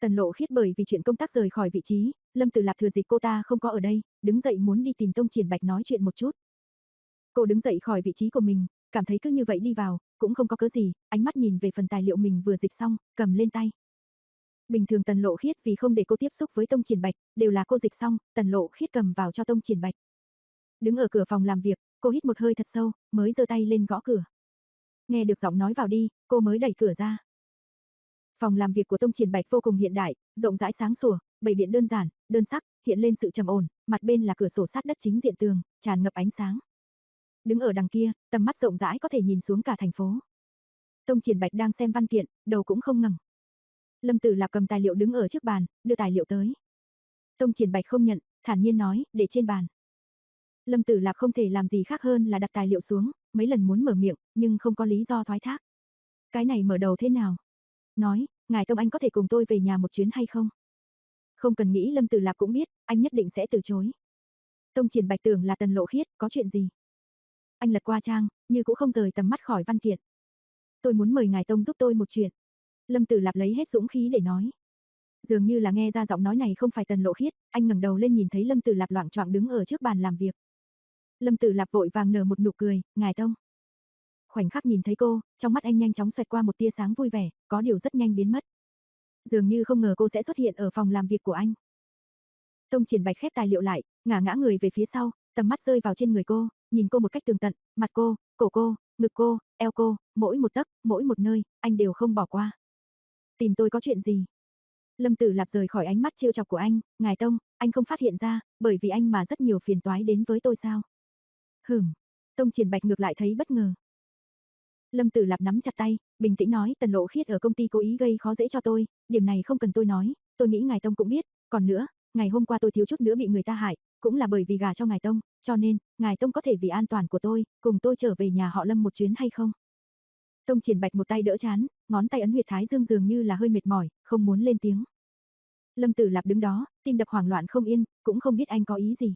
Tần lộ khiết bởi vì chuyện công tác rời khỏi vị trí, Lâm Tử Lạp thừa dịp cô ta không có ở đây, đứng dậy muốn đi tìm Tông Triển Bạch nói chuyện một chút. Cô đứng dậy khỏi vị trí của mình, cảm thấy cứ như vậy đi vào, cũng không có cớ gì, ánh mắt nhìn về phần tài liệu mình vừa dịch xong, cầm lên tay. Bình thường Tần Lộ Khiết vì không để cô tiếp xúc với Tông Triển Bạch, đều là cô dịch xong, Tần Lộ Khiết cầm vào cho Tông Triển Bạch. Đứng ở cửa phòng làm việc, cô hít một hơi thật sâu, mới giơ tay lên gõ cửa. Nghe được giọng nói vào đi, cô mới đẩy cửa ra. Phòng làm việc của Tông Triển Bạch vô cùng hiện đại, rộng rãi sáng sủa, bày biện đơn giản, đơn sắc, hiện lên sự trầm ổn, mặt bên là cửa sổ sát đất chính diện tường, tràn ngập ánh sáng. Đứng ở đằng kia, tầm mắt rộng rãi có thể nhìn xuống cả thành phố. Tông Triển Bạch đang xem văn kiện, đầu cũng không ngẩng. Lâm Tử Lạp cầm tài liệu đứng ở trước bàn, đưa tài liệu tới. Tông Triển Bạch không nhận, thản nhiên nói, để trên bàn. Lâm Tử Lạp không thể làm gì khác hơn là đặt tài liệu xuống, mấy lần muốn mở miệng, nhưng không có lý do thoái thác. Cái này mở đầu thế nào? Nói, ngài Tông Anh có thể cùng tôi về nhà một chuyến hay không? Không cần nghĩ Lâm Tử Lạp cũng biết, anh nhất định sẽ từ chối. Tông Triển Bạch tưởng là Tần Lộ Khiết, có chuyện gì? Anh lật qua trang, như cũng không rời tầm mắt khỏi văn kiện. Tôi muốn mời ngài Tông giúp tôi một chuyện. Lâm Tử Lạp lấy hết dũng khí để nói. Dường như là nghe ra giọng nói này không phải Tần Lộ Khiết, anh ngẩng đầu lên nhìn thấy Lâm Tử Lạp loạng choạng đứng ở trước bàn làm việc. Lâm Tử Lạp vội vàng nở một nụ cười, "Ngài Tông." Khoảnh khắc nhìn thấy cô, trong mắt anh nhanh chóng xoẹt qua một tia sáng vui vẻ, có điều rất nhanh biến mất. Dường như không ngờ cô sẽ xuất hiện ở phòng làm việc của anh. Tông Triển Bạch khép tài liệu lại, ngả ngã người về phía sau, tầm mắt rơi vào trên người cô, nhìn cô một cách tường tận, mặt cô, cổ cô, ngực cô, eo cô, mỗi một tấc, mỗi một nơi, anh đều không bỏ qua. Tìm tôi có chuyện gì? Lâm Tử Lạp rời khỏi ánh mắt trêu chọc của anh, "Ngài Tông, anh không phát hiện ra, bởi vì anh mà rất nhiều phiền toái đến với tôi sao?" Hửm. Tông Triển Bạch ngược lại thấy bất ngờ. Lâm Tử Lạp nắm chặt tay, bình tĩnh nói, Tần Lộ Khiết ở công ty cố ý gây khó dễ cho tôi, điểm này không cần tôi nói, tôi nghĩ ngài Tông cũng biết, còn nữa, ngày hôm qua tôi thiếu chút nữa bị người ta hại, cũng là bởi vì gả cho ngài Tông, cho nên, ngài Tông có thể vì an toàn của tôi, cùng tôi trở về nhà họ Lâm một chuyến hay không? Tông Triển Bạch một tay đỡ chán, ngón tay ấn huyệt thái dương dường như là hơi mệt mỏi, không muốn lên tiếng. Lâm Tử Lạp đứng đó, tim đập hoảng loạn không yên, cũng không biết anh có ý gì.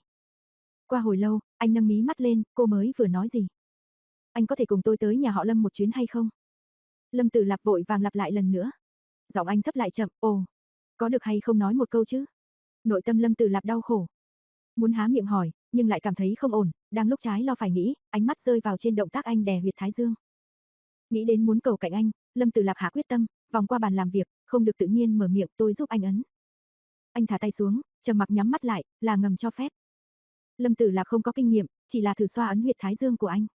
Qua hồi lâu, anh nâng mí mắt lên, cô mới vừa nói gì? Anh có thể cùng tôi tới nhà họ Lâm một chuyến hay không? Lâm Tử Lạp vội vàng lặp lại lần nữa. Giọng anh thấp lại chậm, ồ, có được hay không nói một câu chứ? Nội tâm Lâm Tử Lạp đau khổ. Muốn há miệng hỏi, nhưng lại cảm thấy không ổn, đang lúc trái lo phải nghĩ, ánh mắt rơi vào trên động tác anh đè huyệt thái dương. Nghĩ đến muốn cầu cạnh anh, Lâm Tử Lạp hạ quyết tâm, vòng qua bàn làm việc, không được tự nhiên mở miệng, tôi giúp anh ấn. Anh thả tay xuống, trầm mặc nhắm mắt lại, là ngầm cho phép. Lâm Tử Lạp không có kinh nghiệm, chỉ là thử xoa ấn huyệt thái dương của anh.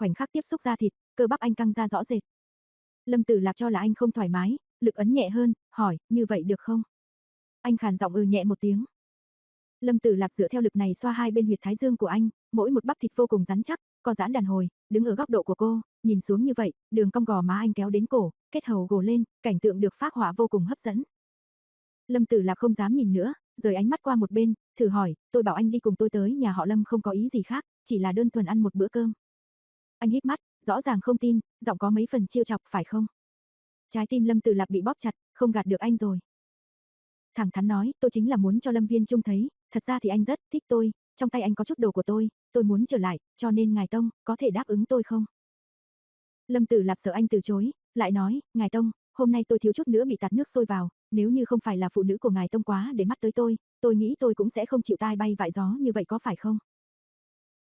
Khoảnh khắc tiếp xúc da thịt, cơ bắp anh căng ra rõ rệt. Lâm Tử Lạp cho là anh không thoải mái, lực ấn nhẹ hơn, hỏi, như vậy được không? Anh khàn giọng ừ nhẹ một tiếng. Lâm Tử Lạp dựa theo lực này xoa hai bên huyệt thái dương của anh, mỗi một bắp thịt vô cùng rắn chắc, co giãn đàn hồi, đứng ở góc độ của cô, nhìn xuống như vậy, đường cong gò má anh kéo đến cổ, kết hầu gồ lên, cảnh tượng được phác họa vô cùng hấp dẫn. Lâm Tử Lạp không dám nhìn nữa, rời ánh mắt qua một bên, thử hỏi, tôi bảo anh đi cùng tôi tới nhà họ Lâm không có ý gì khác, chỉ là đơn thuần ăn một bữa cơm. Anh híp mắt, rõ ràng không tin, giọng có mấy phần chiêu chọc phải không? Trái tim Lâm Tử Lạp bị bóp chặt, không gạt được anh rồi. Thẳng thắn nói, tôi chính là muốn cho Lâm Viên Trung thấy, thật ra thì anh rất thích tôi, trong tay anh có chút đồ của tôi, tôi muốn trở lại, cho nên ngài Tông, có thể đáp ứng tôi không? Lâm Tử Lạp sợ anh từ chối, lại nói, ngài Tông, hôm nay tôi thiếu chút nữa bị tạt nước sôi vào, nếu như không phải là phụ nữ của ngài Tông quá để mắt tới tôi, tôi nghĩ tôi cũng sẽ không chịu tai bay vại gió như vậy có phải không?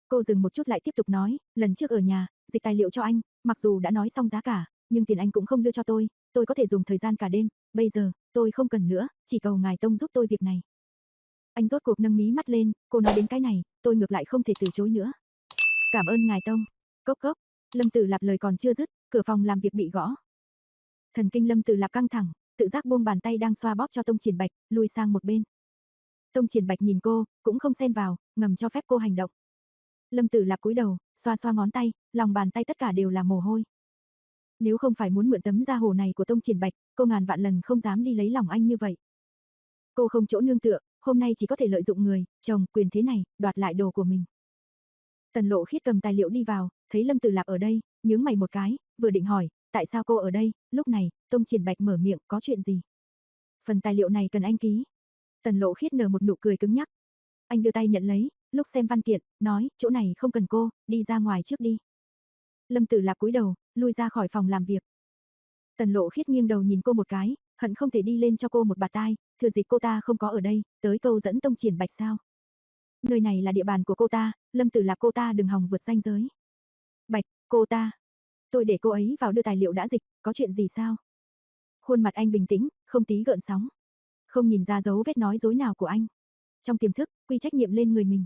Cô dừng một chút lại tiếp tục nói, lần trước ở nhà, dịch tài liệu cho anh, mặc dù đã nói xong giá cả, nhưng tiền anh cũng không đưa cho tôi, tôi có thể dùng thời gian cả đêm, bây giờ, tôi không cần nữa, chỉ cầu ngài Tông giúp tôi việc này. Anh rốt cuộc nâng mí mắt lên, cô nói đến cái này, tôi ngược lại không thể từ chối nữa. Cảm ơn ngài Tông. Cốc cốc, Lâm Tử Lạp lời còn chưa dứt, cửa phòng làm việc bị gõ. Thần kinh Lâm Tử Lạp căng thẳng, tự giác buông bàn tay đang xoa bóp cho Tông Triển Bạch, lùi sang một bên. Tông Triển Bạch nhìn cô, cũng không xen vào, ngầm cho phép cô hành động. Lâm Tử Lạp cúi đầu, xoa xoa ngón tay, lòng bàn tay tất cả đều là mồ hôi. Nếu không phải muốn mượn tấm da hồ này của Tông Triển Bạch, cô ngàn vạn lần không dám đi lấy lòng anh như vậy. Cô không chỗ nương tựa, hôm nay chỉ có thể lợi dụng người, chồng, quyền thế này, đoạt lại đồ của mình. Tần Lộ Khiết cầm tài liệu đi vào, thấy Lâm Tử Lạp ở đây, nhướng mày một cái, vừa định hỏi, tại sao cô ở đây, lúc này, Tông Triển Bạch mở miệng, có chuyện gì? Phần tài liệu này cần anh ký. Tần Lộ Khiết nở một nụ cười cứng nhắc. Anh đưa tay nhận lấy, lúc xem văn kiện, nói, chỗ này không cần cô, đi ra ngoài trước đi. Lâm Tử Lạp cúi đầu, lui ra khỏi phòng làm việc. Tần Lộ Khiết nghiêng đầu nhìn cô một cái, hận không thể đi lên cho cô một bạt tai, thừa dịp cô ta không có ở đây, tới câu dẫn Tông Triển Bạch sao? Nơi này là địa bàn của cô ta, Lâm Tử Lạp cô ta đừng hòng vượt ranh giới. Bạch, cô ta. Tôi để cô ấy vào đưa tài liệu đã dịch, có chuyện gì sao? Khuôn mặt anh bình tĩnh, không tí gợn sóng. Không nhìn ra dấu vết nói dối nào của anh. Trong tiềm thức, quy trách nhiệm lên người mình.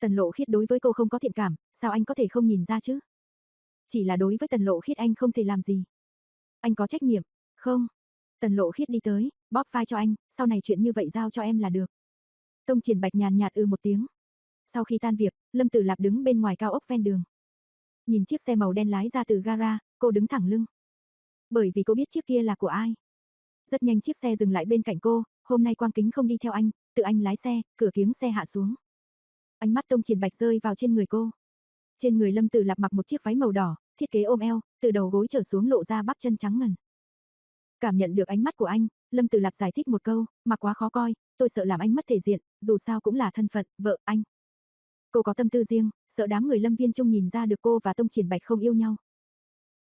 Tần lộ khiết đối với cô không có thiện cảm, sao anh có thể không nhìn ra chứ? Chỉ là đối với tần lộ khiết anh không thể làm gì. Anh có trách nhiệm, không? Tần lộ khiết đi tới, bóp vai cho anh, sau này chuyện như vậy giao cho em là được. Tông triển bạch nhàn nhạt ư một tiếng. Sau khi tan việc, Lâm Tử Lạp đứng bên ngoài cao ốc ven đường. Nhìn chiếc xe màu đen lái ra từ gara, cô đứng thẳng lưng. Bởi vì cô biết chiếc kia là của ai. Rất nhanh chiếc xe dừng lại bên cạnh cô, hôm nay Quang Kính không đi theo anh, tự anh lái xe, cửa kiếng xe hạ xuống. Ánh mắt Tông Triển Bạch rơi vào trên người cô. Trên người Lâm Tử Lạp mặc một chiếc váy màu đỏ, thiết kế ôm eo, từ đầu gối trở xuống lộ ra bắp chân trắng ngần. Cảm nhận được ánh mắt của anh, Lâm Tử Lạp giải thích một câu, mặc quá khó coi, tôi sợ làm anh mất thể diện, dù sao cũng là thân phận, vợ anh. Cô có tâm tư riêng, sợ đám người Lâm Viên Trung nhìn ra được cô và Tông Triển Bạch không yêu nhau.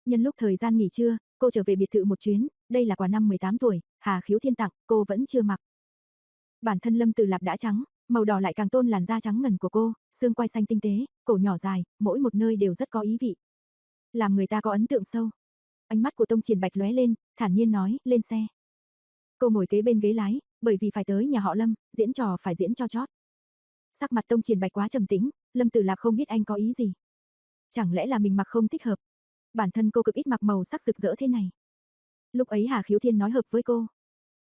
Nhân lúc thời gian nghỉ trưa, cô trở về biệt thự một chuyến, đây là quà năm 18 tuổi, Hà Khiếu Thiên tặng, cô vẫn chưa mặc. Bản thân Lâm Tử Lạp đã trắng, màu đỏ lại càng tôn làn da trắng ngần của cô, xương quai xanh tinh tế, cổ nhỏ dài, mỗi một nơi đều rất có ý vị. Làm người ta có ấn tượng sâu. Ánh mắt của Tông Triển Bạch lóe lên, thản nhiên nói, lên xe. Cô ngồi kế bên ghế lái, bởi vì phải tới nhà họ Lâm, diễn trò phải diễn cho chót. Sắc mặt Tông Triển Bạch quá trầm tĩnh, Lâm Tử Lạp không biết anh có ý gì. Chẳng lẽ là mình mặc không thích hợp? Bản thân cô cực ít mặc màu sắc rực rỡ thế này. Lúc ấy Hà Khiếu Thiên nói hợp với cô.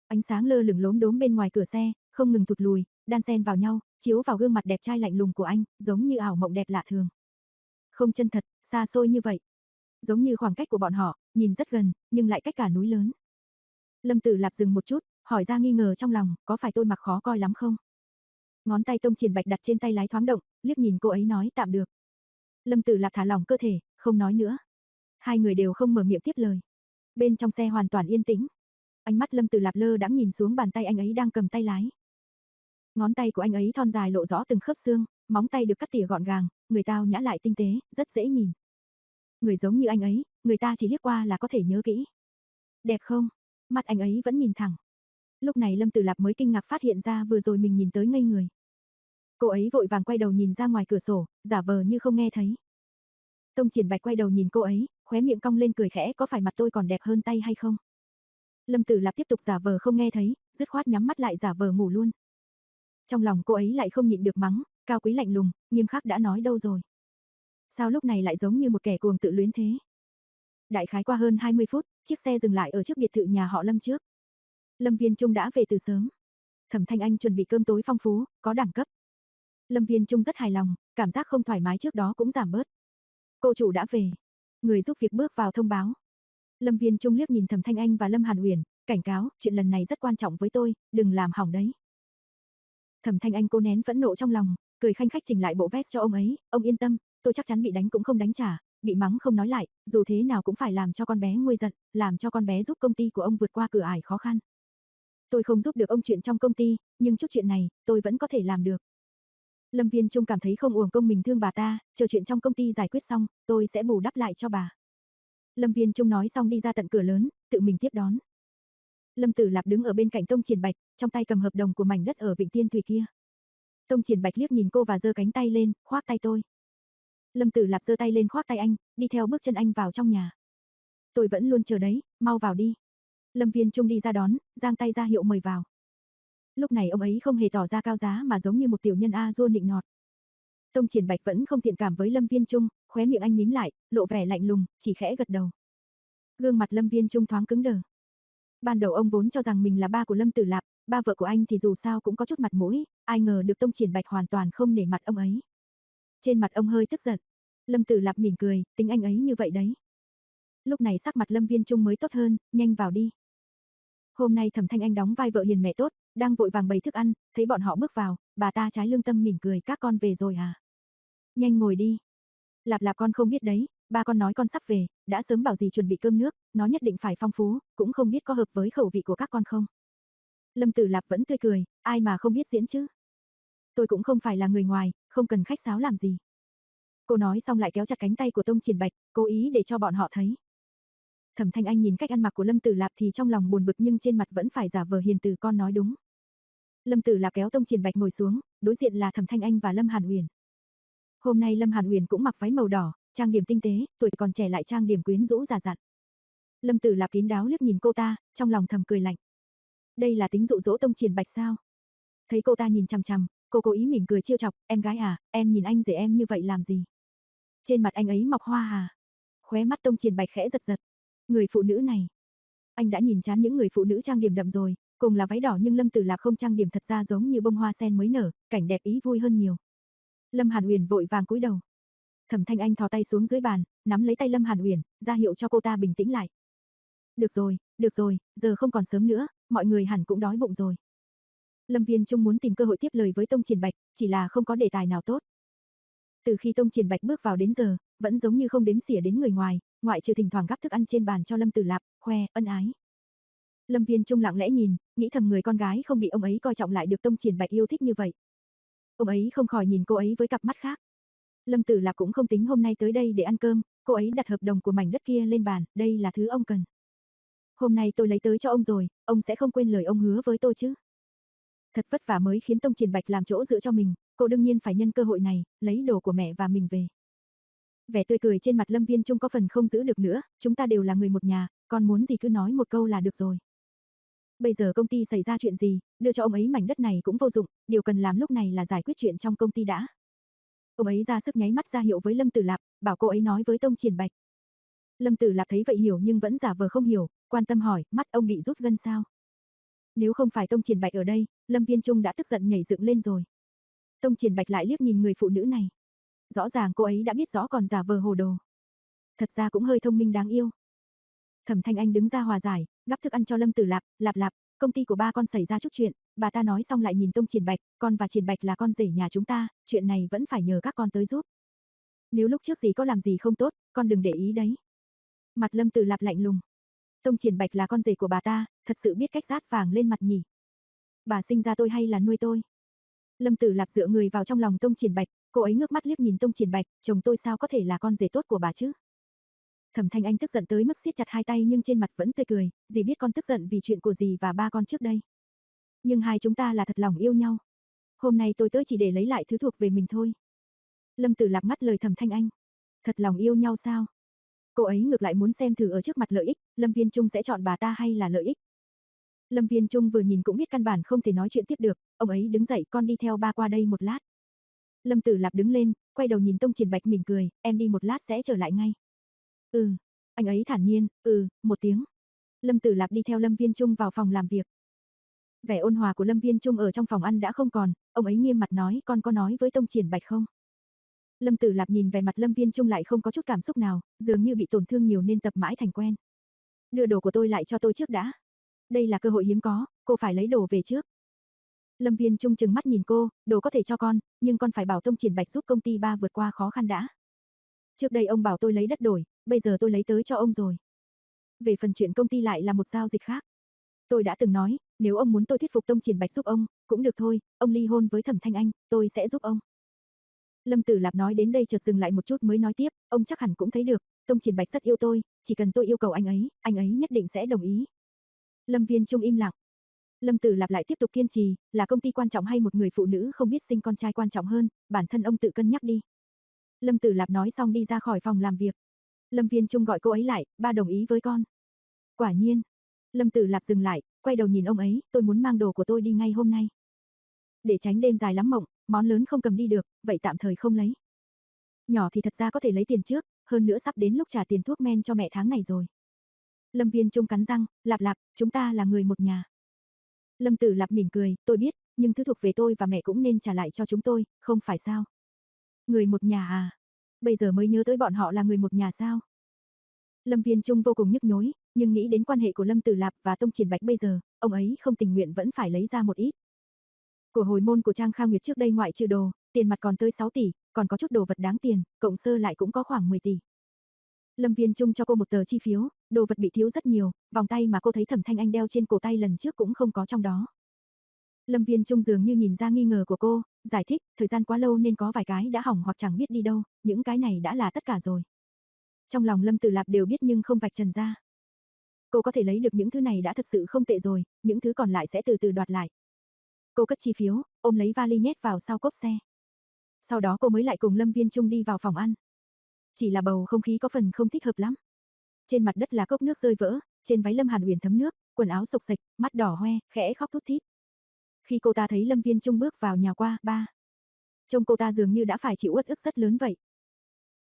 Ánh sáng lơ lửng lốm đốm bên ngoài cửa xe, không ngừng thụt lùi, đan xen vào nhau, chiếu vào gương mặt đẹp trai lạnh lùng của anh, giống như ảo mộng đẹp lạ thường. Không chân thật, xa xôi như vậy. Giống như khoảng cách của bọn họ, nhìn rất gần, nhưng lại cách cả núi lớn. Lâm Tử Lạp dừng một chút, hỏi ra nghi ngờ trong lòng, có phải tôi mặc khó coi lắm không? Ngón tay Tông Triển Bạch đặt trên tay lái thoáng động, liếc nhìn cô ấy nói tạm được. Lâm Tử Lạp thả lỏng cơ thể, không nói nữa. Hai người đều không mở miệng tiếp lời. Bên trong xe hoàn toàn yên tĩnh. Ánh mắt Lâm Tử Lạp lơ đãng nhìn xuống bàn tay anh ấy đang cầm tay lái. Ngón tay của anh ấy thon dài lộ rõ từng khớp xương, móng tay được cắt tỉa gọn gàng, người tao nhã lại tinh tế, rất dễ nhìn. Người giống như anh ấy, người ta chỉ liếc qua là có thể nhớ kỹ. Đẹp không? Mặt anh ấy vẫn nhìn thẳng. Lúc này Lâm Tử Lạp mới kinh ngạc phát hiện ra vừa rồi mình nhìn tới ngây người. Cô ấy vội vàng quay đầu nhìn ra ngoài cửa sổ, giả vờ như không nghe thấy. Tông Triển Bạch quay đầu nhìn cô ấy, khóe miệng cong lên cười khẽ có phải mặt tôi còn đẹp hơn tay hay không? Lâm Tử Lạp tiếp tục giả vờ không nghe thấy, dứt khoát nhắm mắt lại giả vờ ngủ luôn. Trong lòng cô ấy lại không nhịn được mắng, cao quý lạnh lùng, nghiêm khắc đã nói đâu rồi. Sao lúc này lại giống như một kẻ cuồng tự luyến thế? Đại khái qua hơn 20 phút, chiếc xe dừng lại ở trước biệt thự nhà họ Lâm trước. Lâm Viên Trung đã về từ sớm. Thẩm Thanh Anh chuẩn bị cơm tối phong phú, có đẳng cấp. Lâm Viên Trung rất hài lòng, cảm giác không thoải mái trước đó cũng giảm bớt. Cô chủ đã về. Người giúp việc bước vào thông báo. Lâm Viên Trung liếc nhìn Thẩm Thanh Anh và Lâm Hàn Uyển, cảnh cáo, chuyện lần này rất quan trọng với tôi, đừng làm hỏng đấy. Thẩm Thanh Anh cô nén phẫn nộ trong lòng, cười khanh khách chỉnh lại bộ vest cho ông ấy, ông yên tâm, tôi chắc chắn bị đánh cũng không đánh trả, bị mắng không nói lại, dù thế nào cũng phải làm cho con bé nguôi giận, làm cho con bé giúp công ty của ông vượt qua cửa ải khó khăn. Tôi không giúp được ông chuyện trong công ty, nhưng chút chuyện này, tôi vẫn có thể làm được. Lâm Viên Trung cảm thấy không uổng công mình thương bà ta, chờ chuyện trong công ty giải quyết xong, tôi sẽ bù đắp lại cho bà. Lâm Viên Trung nói xong đi ra tận cửa lớn, tự mình tiếp đón. Lâm Tử Lạp đứng ở bên cạnh Tông Triển Bạch, trong tay cầm hợp đồng của mảnh đất ở Vịnh Tiên Thủy kia. Tông Triển Bạch liếc nhìn cô và giơ cánh tay lên, khoác tay tôi. Lâm Tử Lạp giơ tay lên khoác tay anh, đi theo bước chân anh vào trong nhà. Tôi vẫn luôn chờ đấy, mau vào đi. Lâm Viên Trung đi ra đón, giang tay ra hiệu mời vào. Lúc này ông ấy không hề tỏ ra cao giá mà giống như một tiểu nhân A du nịnh nọt. Tông Triển Bạch vẫn không thiện cảm với Lâm Viên Trung, khóe miệng anh mím lại, lộ vẻ lạnh lùng, chỉ khẽ gật đầu. Gương mặt Lâm Viên Trung thoáng cứng đờ. Ban đầu ông vốn cho rằng mình là ba của Lâm Tử Lạp, ba vợ của anh thì dù sao cũng có chút mặt mũi, ai ngờ được Tông Triển Bạch hoàn toàn không nể mặt ông ấy. Trên mặt ông hơi tức giận. Lâm Tử Lạp mỉm cười, tính anh ấy như vậy đấy. Lúc này sắc mặt Lâm Viên Trung mới tốt hơn, nhanh vào đi. Hôm nay Thẩm Thanh Anh đóng vai vợ hiền mẹ tốt, đang vội vàng bày thức ăn, thấy bọn họ bước vào, bà ta trái lương tâm mỉm cười, các con về rồi à? Nhanh ngồi đi. Lạp lạp con không biết đấy, ba con nói con sắp về, đã sớm bảo gì chuẩn bị cơm nước, nó nhất định phải phong phú, cũng không biết có hợp với khẩu vị của các con không. Lâm Tử Lạp vẫn tươi cười, ai mà không biết diễn chứ. Tôi cũng không phải là người ngoài, không cần khách sáo làm gì. Cô nói xong lại kéo chặt cánh tay của Tông Triển Bạch, cố ý để cho bọn họ thấy. Thẩm Thanh Anh nhìn cách ăn mặc của Lâm Tử Lạp thì trong lòng buồn bực nhưng trên mặt vẫn phải giả vờ hiền từ con nói đúng. Lâm Tử Lạp kéo Tông Triển Bạch ngồi xuống, đối diện là Thẩm Thanh Anh và Lâm Hàn Uyển. Hôm nay Lâm Hàn Uyển cũng mặc váy màu đỏ, trang điểm tinh tế, tuổi còn trẻ lại trang điểm quyến rũ già dặn. Lâm Tử Lạp kín đáo liếc nhìn cô ta, trong lòng thầm cười lạnh. Đây là tính dụ dỗ Tông Triển Bạch sao? Thấy cô ta nhìn chằm chằm, cô cố ý mỉm cười chiêu chọc, "Em gái à, em nhìn anh rể em như vậy làm gì?" Trên mặt anh ấy mọc hoa à? Khóe mắt Tông Triển Bạch khẽ giật giật. Người phụ nữ này, anh đã nhìn chán những người phụ nữ trang điểm đậm rồi, cùng là váy đỏ nhưng Lâm Tử Lạc không trang điểm thật ra giống như bông hoa sen mới nở, cảnh đẹp ý vui hơn nhiều. Lâm Hàn Uyển vội vàng cúi đầu. Thẩm Thanh Anh thò tay xuống dưới bàn, nắm lấy tay Lâm Hàn Uyển, ra hiệu cho cô ta bình tĩnh lại. Được rồi, được rồi, giờ không còn sớm nữa, mọi người hẳn cũng đói bụng rồi. Lâm Viên Trung muốn tìm cơ hội tiếp lời với Tông Triển Bạch, chỉ là không có đề tài nào tốt. Từ khi Tông Triển Bạch bước vào đến giờ, vẫn giống như không đếm xỉa đến người ngoài, ngoại trừ thỉnh thoảng gắp thức ăn trên bàn cho Lâm Tử Lạp, khoe, ân ái. Lâm Viên Trung lặng lẽ nhìn, nghĩ thầm người con gái không bị ông ấy coi trọng lại được Tông Triển Bạch yêu thích như vậy. Ông ấy không khỏi nhìn cô ấy với cặp mắt khác. Lâm Tử Lạp cũng không tính hôm nay tới đây để ăn cơm, cô ấy đặt hợp đồng của mảnh đất kia lên bàn, đây là thứ ông cần. Hôm nay tôi lấy tới cho ông rồi, ông sẽ không quên lời ông hứa với tôi chứ. Thật vất vả mới khiến Tông Triển Bạch làm chỗ dựa cho mình, cô đương nhiên phải nhân cơ hội này, lấy đồ của mẹ và mình về. Vẻ tươi cười trên mặt Lâm Viên Trung có phần không giữ được nữa, chúng ta đều là người một nhà, con muốn gì cứ nói một câu là được rồi. Bây giờ công ty xảy ra chuyện gì, đưa cho ông ấy mảnh đất này cũng vô dụng, điều cần làm lúc này là giải quyết chuyện trong công ty đã. Ông ấy ra sức nháy mắt ra hiệu với Lâm Tử Lạp, bảo cô ấy nói với Tông Triển Bạch. Lâm Tử Lạp thấy vậy hiểu nhưng vẫn giả vờ không hiểu, quan tâm hỏi, mắt ông bị rút gân sao? Nếu không phải Tông Triển Bạch ở đây, Lâm Viên Trung đã tức giận nhảy dựng lên rồi. Tông Triển Bạch lại liếc nhìn người phụ nữ này. Rõ ràng cô ấy đã biết rõ còn giả vờ hồ đồ. Thật ra cũng hơi thông minh đáng yêu. Thẩm Thanh Anh đứng ra hòa giải, gắp thức ăn cho Lâm Tử Lạp, lạp lạp, công ty của ba con xảy ra chút chuyện, bà ta nói xong lại nhìn Tông Triển Bạch, con và Triển Bạch là con rể nhà chúng ta, chuyện này vẫn phải nhờ các con tới giúp. Nếu lúc trước gì có làm gì không tốt, con đừng để ý đấy. Mặt Lâm Tử Lạp lạnh lùng. Tông Triển Bạch là con rể của bà ta, thật sự biết cách rát vàng lên mặt nhỉ. Bà sinh ra tôi hay là nuôi tôi? Lâm Tử Lạp dựa người vào trong lòng Tông Triển Bạch, cô ấy ngước mắt liếc nhìn Tông Triển Bạch, chồng tôi sao có thể là con rể tốt của bà chứ? Thẩm Thanh Anh tức giận tới mức siết chặt hai tay nhưng trên mặt vẫn tươi cười, dì biết con tức giận vì chuyện của dì và ba con trước đây. Nhưng hai chúng ta là thật lòng yêu nhau. Hôm nay tôi tới chỉ để lấy lại thứ thuộc về mình thôi. Lâm Tử Lạp ngắt lời Thẩm Thanh Anh. Thật lòng yêu nhau sao? Cô ấy ngược lại muốn xem thử ở trước mặt lợi ích, Lâm Viên Trung sẽ chọn bà ta hay là lợi ích. Lâm Viên Trung vừa nhìn cũng biết căn bản không thể nói chuyện tiếp được, ông ấy đứng dậy con đi theo ba qua đây một lát. Lâm Tử Lạp đứng lên, quay đầu nhìn Tông Triển Bạch mỉm cười, em đi một lát sẽ trở lại ngay. Ừ, anh ấy thản nhiên, ừ, một tiếng. Lâm Tử Lạp đi theo Lâm Viên Trung vào phòng làm việc. Vẻ ôn hòa của Lâm Viên Trung ở trong phòng ăn đã không còn, ông ấy nghiêm mặt nói con có nói với Tông Triển Bạch không? Lâm Tử Lạp nhìn về mặt Lâm Viên Trung lại không có chút cảm xúc nào, dường như bị tổn thương nhiều nên tập mãi thành quen. Đưa đồ của tôi lại cho tôi trước đã. Đây là cơ hội hiếm có, cô phải lấy đồ về trước. Lâm Viên Trung chừng mắt nhìn cô, đồ có thể cho con, nhưng con phải bảo Tông Triển Bạch giúp công ty ba vượt qua khó khăn đã. Trước đây ông bảo tôi lấy đất đổi, bây giờ tôi lấy tới cho ông rồi. Về phần chuyện công ty lại là một giao dịch khác. Tôi đã từng nói, nếu ông muốn tôi thuyết phục Tông Triển Bạch giúp ông, cũng được thôi, ông ly hôn với Thẩm Thanh Anh, tôi sẽ giúp ông. Lâm Tử Lạp nói đến đây chợt dừng lại một chút mới nói tiếp, ông chắc hẳn cũng thấy được, Tông Triển Bạch rất yêu tôi, chỉ cần tôi yêu cầu anh ấy, anh ấy nhất định sẽ đồng ý. Lâm Viên Trung im lặng. Lâm Tử Lạp lại tiếp tục kiên trì, là công ty quan trọng hay một người phụ nữ không biết sinh con trai quan trọng hơn, bản thân ông tự cân nhắc đi. Lâm Tử Lạp nói xong đi ra khỏi phòng làm việc. Lâm Viên Trung gọi cô ấy lại, ba đồng ý với con. Quả nhiên. Lâm Tử Lạp dừng lại, quay đầu nhìn ông ấy, tôi muốn mang đồ của tôi đi ngay hôm nay. Để tránh đêm dài lắm mộng, món lớn không cầm đi được, vậy tạm thời không lấy. Nhỏ thì thật ra có thể lấy tiền trước, hơn nữa sắp đến lúc trả tiền thuốc men cho mẹ tháng này rồi. Lâm Viên Trung cắn răng, lạp lạp, chúng ta là người một nhà. Lâm Tử Lạp mỉm cười, tôi biết, nhưng thứ thuộc về tôi và mẹ cũng nên trả lại cho chúng tôi, không phải sao? Người một nhà à? Bây giờ mới nhớ tới bọn họ là người một nhà sao? Lâm Viên Trung vô cùng nhức nhối, nhưng nghĩ đến quan hệ của Lâm Tử Lạp và Tông Triển Bạch bây giờ, ông ấy không tình nguyện vẫn phải lấy ra một ít. Của hồi môn của Trang Kha Nguyệt trước đây ngoại trừ đồ, tiền mặt còn tới 6 tỷ, còn có chút đồ vật đáng tiền, cộng sơ lại cũng có khoảng 10 tỷ. Lâm Viên Trung cho cô một tờ chi phiếu, đồ vật bị thiếu rất nhiều, vòng tay mà cô thấy Thẩm Thanh Anh đeo trên cổ tay lần trước cũng không có trong đó. Lâm Viên Trung dường như nhìn ra nghi ngờ của cô, giải thích, thời gian quá lâu nên có vài cái đã hỏng hoặc chẳng biết đi đâu, những cái này đã là tất cả rồi. Trong lòng Lâm Tử Lạp đều biết nhưng không vạch trần ra. Cô có thể lấy được những thứ này đã thật sự không tệ rồi, những thứ còn lại sẽ từ từ đoạt lại. Cô cất chi phiếu, ôm lấy vali nhét vào sau cốp xe. Sau đó cô mới lại cùng Lâm Viên Trung đi vào phòng ăn. Chỉ là bầu không khí có phần không thích hợp lắm. Trên mặt đất là cốc nước rơi vỡ, trên váy Lâm Hàn Uyển thấm nước, quần áo sộc sạch, mắt đỏ hoe, khẽ khóc thút thít. Khi cô ta thấy Lâm Viên Trung bước vào nhà qua, ba. Trông cô ta dường như đã phải chịu uất ức rất lớn vậy.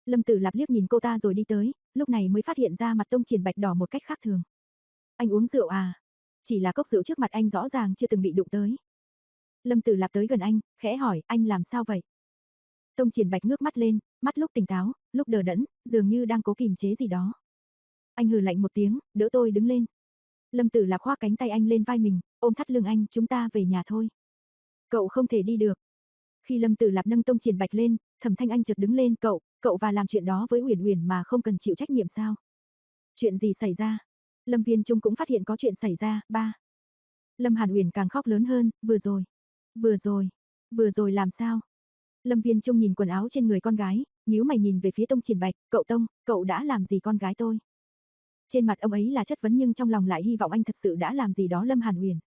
Lâm Tử Lạp liếc nhìn cô ta rồi đi tới, lúc này mới phát hiện ra mặt Tông Triển Bạch đỏ một cách khác thường. Anh uống rượu à? Chỉ là cốc rượu trước mặt anh rõ ràng chưa từng bị đụng tới. Lâm Tử Lạp tới gần anh, khẽ hỏi, anh làm sao vậy? Tông Triển Bạch ngước mắt lên, mắt lúc tỉnh táo, lúc đờ đẫn, dường như đang cố kìm chế gì đó. Anh hừ lạnh một tiếng, đỡ tôi đứng lên. Lâm Tử Lạp khoa cánh tay anh lên vai mình, ôm thắt lưng anh, chúng ta về nhà thôi. Cậu không thể đi được. Khi Lâm Tử Lạp nâng Tông Triển Bạch lên, Thẩm Thanh Anh chợt đứng lên, cậu, cậu và làm chuyện đó với Uyển Uyển mà không cần chịu trách nhiệm sao? Chuyện gì xảy ra? Lâm Viên Trung cũng phát hiện có chuyện xảy ra, ba. Lâm Hàn Uyển càng khóc lớn hơn, vừa rồi. Vừa rồi. Vừa rồi làm sao? Lâm Viên Trung nhìn quần áo trên người con gái, nhíu mày nhìn về phía Tông Triển Bạch, cậu Tông, cậu đã làm gì con gái tôi? Trên mặt ông ấy là chất vấn nhưng trong lòng lại hy vọng anh thật sự đã làm gì đó Lâm Hàn Huyền.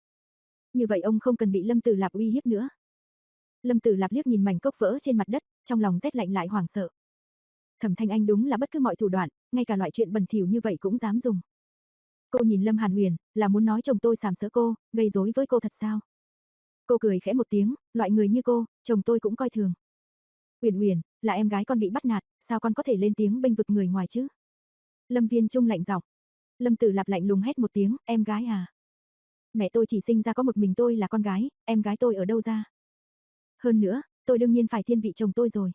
Như vậy ông không cần bị Lâm Tử Lạp uy hiếp nữa. Lâm Tử Lạp liếc nhìn mảnh cốc vỡ trên mặt đất, trong lòng rét lạnh lại hoảng sợ. Thẩm Thanh Anh đúng là bất cứ mọi thủ đoạn, ngay cả loại chuyện bẩn thỉu như vậy cũng dám dùng. Cô nhìn Lâm Hàn Huyền, là muốn nói chồng tôi sàm sỡ cô, gây rối với cô thật sao? Cô cười khẽ một tiếng, loại người như cô, chồng tôi cũng coi thường. Uyển Uyển, là em gái con bị bắt nạt, sao con có thể lên tiếng bênh vực người ngoài chứ? Lâm Viên Trung lạnh giọng. Lâm Tử Lạp lạnh lùng hét một tiếng, em gái à? Mẹ tôi chỉ sinh ra có một mình tôi là con gái, em gái tôi ở đâu ra? Hơn nữa, tôi đương nhiên phải thiên vị chồng tôi rồi.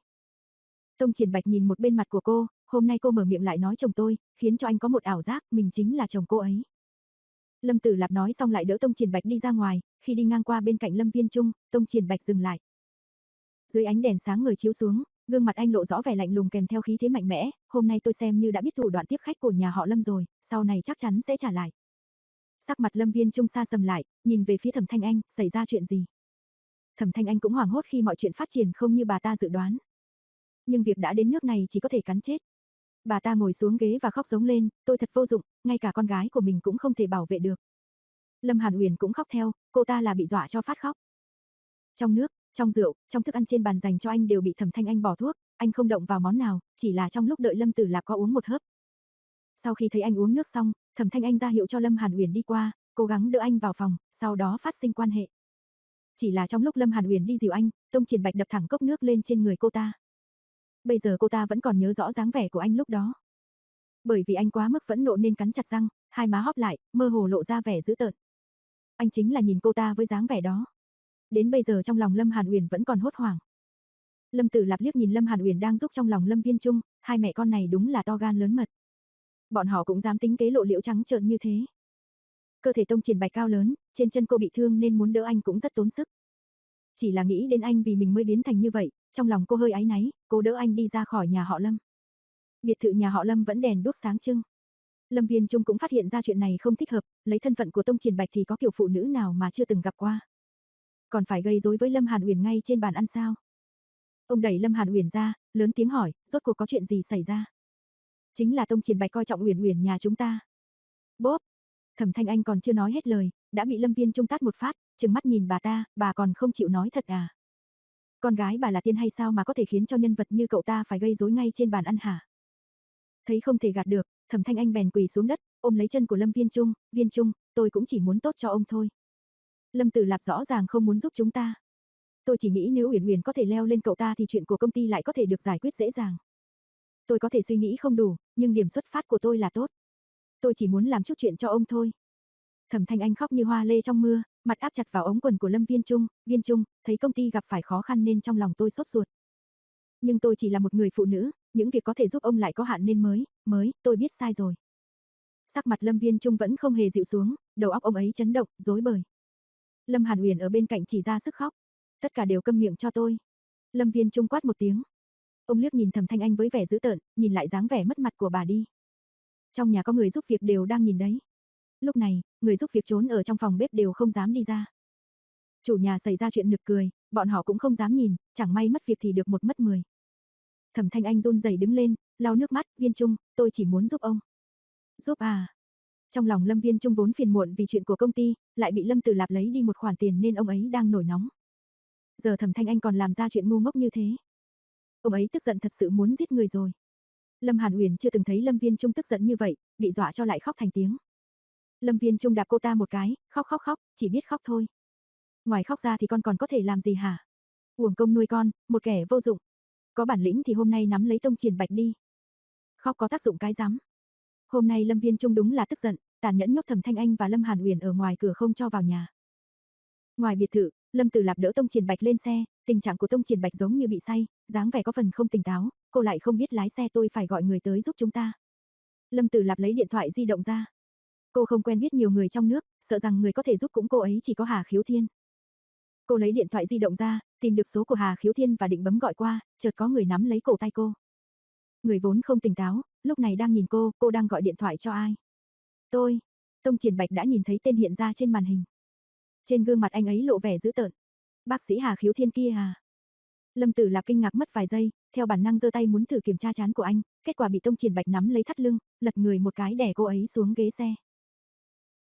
Tông Triển Bạch nhìn một bên mặt của cô, hôm nay cô mở miệng lại nói chồng tôi, khiến cho anh có một ảo giác, mình chính là chồng cô ấy. Lâm Tử Lạp nói xong lại đỡ Tông Triển Bạch đi ra ngoài, khi đi ngang qua bên cạnh Lâm Viên Trung, Tông Triển Bạch dừng lại. Dưới ánh đèn sáng người chiếu xuống, gương mặt anh lộ rõ vẻ lạnh lùng kèm theo khí thế mạnh mẽ, hôm nay tôi xem như đã biết thủ đoạn tiếp khách của nhà họ Lâm rồi, sau này chắc chắn sẽ trả lại. Sắc mặt Lâm Viên Trung xa sầm lại, nhìn về phía Thẩm Thanh Anh, xảy ra chuyện gì? Thẩm Thanh Anh cũng hoảng hốt khi mọi chuyện phát triển không như bà ta dự đoán. Nhưng việc đã đến nước này chỉ có thể cắn chết. Bà ta ngồi xuống ghế và khóc giống lên, tôi thật vô dụng, ngay cả con gái của mình cũng không thể bảo vệ được. Lâm Hàn Uyển cũng khóc theo, cô ta là bị dọa cho phát khóc. Trong nước, trong rượu, trong thức ăn trên bàn dành cho anh đều bị Thẩm Thanh Anh bỏ thuốc, anh không động vào món nào, chỉ là trong lúc đợi Lâm Tử Lạc có uống một hớp. Sau khi thấy anh uống nước xong, Thẩm Thanh Anh ra hiệu cho Lâm Hàn Uyển đi qua, cố gắng đỡ anh vào phòng, sau đó phát sinh quan hệ. Chỉ là trong lúc Lâm Hàn Uyển đi dìu anh, Tông Triển Bạch đập thẳng cốc nước lên trên người cô ta. Bây giờ cô ta vẫn còn nhớ rõ dáng vẻ của anh lúc đó. Bởi vì anh quá mức phẫn nộ nên cắn chặt răng, hai má hóp lại, mơ hồ lộ ra vẻ dữ tợn. Anh chính là nhìn cô ta với dáng vẻ đó. Đến bây giờ trong lòng Lâm Hàn Uyển vẫn còn hốt hoảng. Lâm Tử Lạp liếc nhìn Lâm Hàn Uyển đang giúp trong lòng Lâm Viên Trung, hai mẹ con này đúng là to gan lớn mật. Bọn họ cũng dám tính kế lộ liễu trắng trợn như thế. Cơ thể tông triển bạch cao lớn, trên chân cô bị thương nên muốn đỡ anh cũng rất tốn sức. Chỉ là nghĩ đến anh vì mình mới biến thành như vậy, trong lòng cô hơi áy náy, cô đỡ anh đi ra khỏi nhà họ Lâm. Biệt thự nhà họ Lâm vẫn đèn đuốc sáng trưng. Lâm Viên Trung cũng phát hiện ra chuyện này không thích hợp, lấy thân phận của Tông Triển Bạch thì có kiểu phụ nữ nào mà chưa từng gặp qua. Còn phải gây rối với Lâm Hàn Uyển ngay trên bàn ăn sao? Ông đẩy Lâm Hàn Uyển ra, lớn tiếng hỏi, rốt cuộc có chuyện gì xảy ra? Chính là Tông Triển Bạch coi trọng Uyển Uyển nhà chúng ta. Bốp. Thẩm Thanh Anh còn chưa nói hết lời, đã bị Lâm Viên Trung tát một phát, trừng mắt nhìn bà ta, bà còn không chịu nói thật à? Con gái bà là tiên hay sao mà có thể khiến cho nhân vật như cậu ta phải gây rối ngay trên bàn ăn hả? Thấy không thể gạt được, Thẩm Thanh Anh bèn quỳ xuống đất, ôm lấy chân của Lâm Viên Trung, "Viên Trung, tôi cũng chỉ muốn tốt cho ông thôi." Lâm Tử Lạp rõ ràng không muốn giúp chúng ta. Tôi chỉ nghĩ nếu Uyển Uyển có thể leo lên cậu ta thì chuyện của công ty lại có thể được giải quyết dễ dàng. Tôi có thể suy nghĩ không đủ, nhưng điểm xuất phát của tôi là tốt. Tôi chỉ muốn làm chút chuyện cho ông thôi. Thẩm Thanh Anh khóc như hoa lê trong mưa, mặt áp chặt vào ống quần của Lâm Viên Trung, "Viên Trung, thấy công ty gặp phải khó khăn nên trong lòng tôi sốt ruột. Nhưng tôi chỉ là một người phụ nữ, những việc có thể giúp ông lại có hạn nên mới, mới, tôi biết sai rồi." Sắc mặt Lâm Viên Trung vẫn không hề dịu xuống, đầu óc ông ấy chấn động, rối bời. Lâm Hàn Uyển ở bên cạnh chỉ ra sức khóc. Tất cả đều câm miệng cho tôi. Lâm Viên Trung quát một tiếng. Ông liếc nhìn Thẩm Thanh Anh với vẻ dữ tợn, nhìn lại dáng vẻ mất mặt của bà đi. Trong nhà có người giúp việc đều đang nhìn đấy. Lúc này, người giúp việc trốn ở trong phòng bếp đều không dám đi ra. Chủ nhà xảy ra chuyện nực cười, bọn họ cũng không dám nhìn, chẳng may mất việc thì được một mất mười. Thẩm Thanh Anh run rẩy đứng lên, lau nước mắt, "Viên Trung, tôi chỉ muốn giúp ông." "Giúp à?" Trong lòng Lâm Viên Trung vốn phiền muộn vì chuyện của công ty, lại bị Lâm Tử Lạp lấy đi một khoản tiền nên ông ấy đang nổi nóng. Giờ Thẩm Thanh Anh còn làm ra chuyện ngu ngốc như thế. Ông ấy tức giận thật sự muốn giết người rồi. Lâm Hàn Uyển chưa từng thấy Lâm Viên Trung tức giận như vậy, bị dọa cho lại khóc thành tiếng. Lâm Viên Trung đạp cô ta một cái, khóc khóc khóc, chỉ biết khóc thôi. Ngoài khóc ra thì con còn có thể làm gì hả? Uổng công nuôi con, một kẻ vô dụng. Có bản lĩnh thì hôm nay nắm lấy tông triển bạch đi. Khóc có tác dụng cái rắm. Hôm nay Lâm Viên Trung đúng là tức giận, tàn nhẫn nhốt Thẩm Thanh Anh và Lâm Hàn Uyển ở ngoài cửa không cho vào nhà. Ngoài biệt thự, Lâm Tử Lạp đỡ Tông Triển Bạch lên xe, tình trạng của Tông Triển Bạch giống như bị say, dáng vẻ có phần không tỉnh táo, cô lại không biết lái xe tôi phải gọi người tới giúp chúng ta. Lâm Tử Lạp lấy điện thoại di động ra. Cô không quen biết nhiều người trong nước, sợ rằng người có thể giúp cũng cô ấy chỉ có Hà Khiếu Thiên. Cô lấy điện thoại di động ra, tìm được số của Hà Khiếu Thiên và định bấm gọi qua, chợt có người nắm lấy cổ tay cô. Người vốn không tỉnh táo, lúc này đang nhìn cô, cô đang gọi điện thoại cho ai? Tôi. Tông Triển Bạch đã nhìn thấy tên hiện ra trên màn hình. Trên gương mặt anh ấy lộ vẻ dữ tợn. Bác sĩ Hà Khiếu Thiên kia à? Lâm Tử Lạp kinh ngạc mất vài giây, theo bản năng giơ tay muốn thử kiểm tra chán của anh, kết quả bị Tông Triển Bạch nắm lấy thắt lưng, lật người một cái đè cô ấy xuống ghế xe.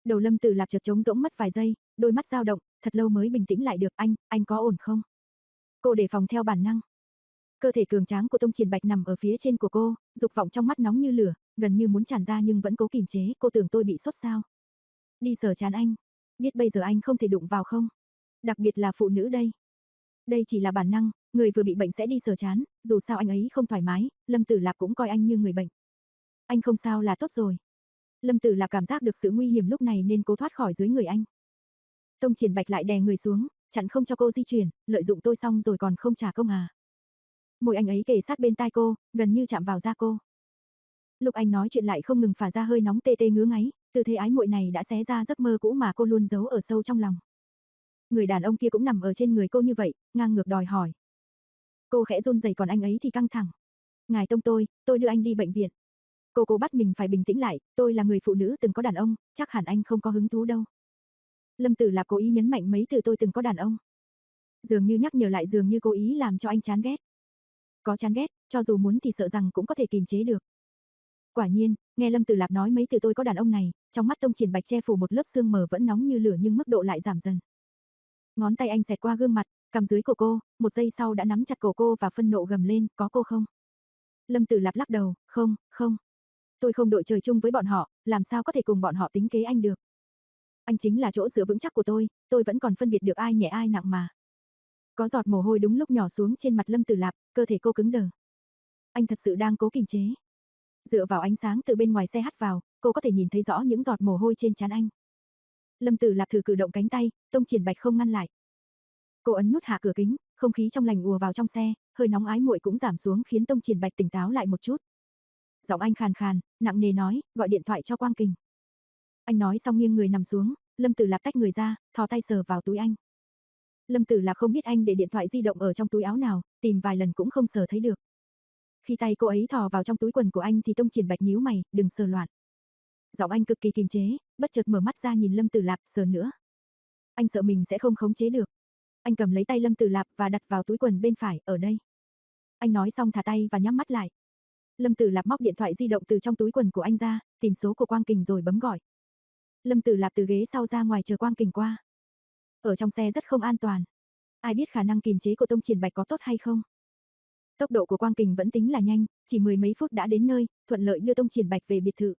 Đầu Lâm Tử Lạp chợt trống rỗng mất vài giây, đôi mắt dao động, thật lâu mới bình tĩnh lại được, anh, anh có ổn không? Cô đề phòng theo bản năng. Cơ thể cường tráng của Tông Triển Bạch nằm ở phía trên của cô, dục vọng trong mắt nóng như lửa, gần như muốn tràn ra nhưng vẫn cố kìm chế, cô tưởng tôi bị sốt sao. Đi sờ chán anh, biết bây giờ anh không thể đụng vào không? Đặc biệt là phụ nữ đây. Đây chỉ là bản năng, người vừa bị bệnh sẽ đi sờ chán, dù sao anh ấy không thoải mái, Lâm Tử Lạp cũng coi anh như người bệnh. Anh không sao là tốt rồi. Lâm Tử Lạp cảm giác được sự nguy hiểm lúc này nên cố thoát khỏi dưới người anh. Tông Triển Bạch lại đè người xuống, chặn không cho cô di chuyển, lợi dụng tôi xong rồi còn không trả công à. Môi anh ấy kề sát bên tai cô, gần như chạm vào da cô. Lúc anh nói chuyện lại không ngừng phả ra hơi nóng tê tê ngứa ngáy, tư thế ái muội này đã xé ra giấc mơ cũ mà cô luôn giấu ở sâu trong lòng. Người đàn ông kia cũng nằm ở trên người cô như vậy, ngang ngược đòi hỏi. Cô khẽ run rẩy còn anh ấy thì căng thẳng. Ngài tông tôi, tôi đưa anh đi bệnh viện. Cô cố bắt mình phải bình tĩnh lại, tôi là người phụ nữ từng có đàn ông, chắc hẳn anh không có hứng thú đâu. Lâm Tử Lạp cố ý nhấn mạnh mấy từ tôi từng có đàn ông. Dường như nhắc nhở lại dường như cố ý làm cho anh chán ghét. Có chán ghét, cho dù muốn thì sợ rằng cũng có thể kìm chế được. Quả nhiên, nghe Lâm Tử Lạp nói mấy từ tôi có đàn ông này, trong mắt Tông Triển Bạch che phủ một lớp sương mờ vẫn nóng như lửa nhưng mức độ lại giảm dần. Ngón tay anh xẹt qua gương mặt, cầm dưới cổ cô, một giây sau đã nắm chặt cổ cô và phân nộ gầm lên, có cô không? Lâm Tử Lạp lắc đầu, không, không. Tôi không đội trời chung với bọn họ, làm sao có thể cùng bọn họ tính kế anh được. Anh chính là chỗ dựa vững chắc của tôi, tôi vẫn còn phân biệt được ai nhẹ ai nặng mà. Có giọt mồ hôi đúng lúc nhỏ xuống trên mặt Lâm Tử Lạp, cơ thể cô cứng đờ. Anh thật sự đang cố kiềm chế. Dựa vào ánh sáng từ bên ngoài xe hắt vào, cô có thể nhìn thấy rõ những giọt mồ hôi trên trán anh. Lâm Tử Lạp thử cử động cánh tay, Tông Triển Bạch không ngăn lại. Cô ấn nút hạ cửa kính, không khí trong lành ùa vào trong xe, hơi nóng ái muội cũng giảm xuống khiến Tông Triển Bạch tỉnh táo lại một chút. Giọng anh khàn khàn, nặng nề nói, gọi điện thoại cho Quang Kình. Anh nói xong nghiêng người nằm xuống, Lâm Tử Lạp tách người ra, thò tay sờ vào túi anh. Lâm Tử Lạp không biết anh để điện thoại di động ở trong túi áo nào, tìm vài lần cũng không sờ thấy được. Khi tay cô ấy thò vào trong túi quần của anh thì Tông Triển Bạch nhíu mày, đừng sờ loạn. Giọng anh cực kỳ kiềm chế, bất chợt mở mắt ra nhìn Lâm Tử Lạp, sờ nữa. Anh sợ mình sẽ không khống chế được. Anh cầm lấy tay Lâm Tử Lạp và đặt vào túi quần bên phải, ở đây. Anh nói xong thả tay và nhắm mắt lại. Lâm Tử Lạp móc điện thoại di động từ trong túi quần của anh ra, tìm số của Quang Kình rồi bấm gọi. Lâm Tử Lạp từ ghế sau ra ngoài chờ Quang Kình qua. Ở trong xe rất không an toàn. Ai biết khả năng kìm chế của Tông Triển Bạch có tốt hay không? Tốc độ của Quang Kình vẫn tính là nhanh, chỉ mười mấy phút đã đến nơi, thuận lợi đưa Tông Triển Bạch về biệt thự.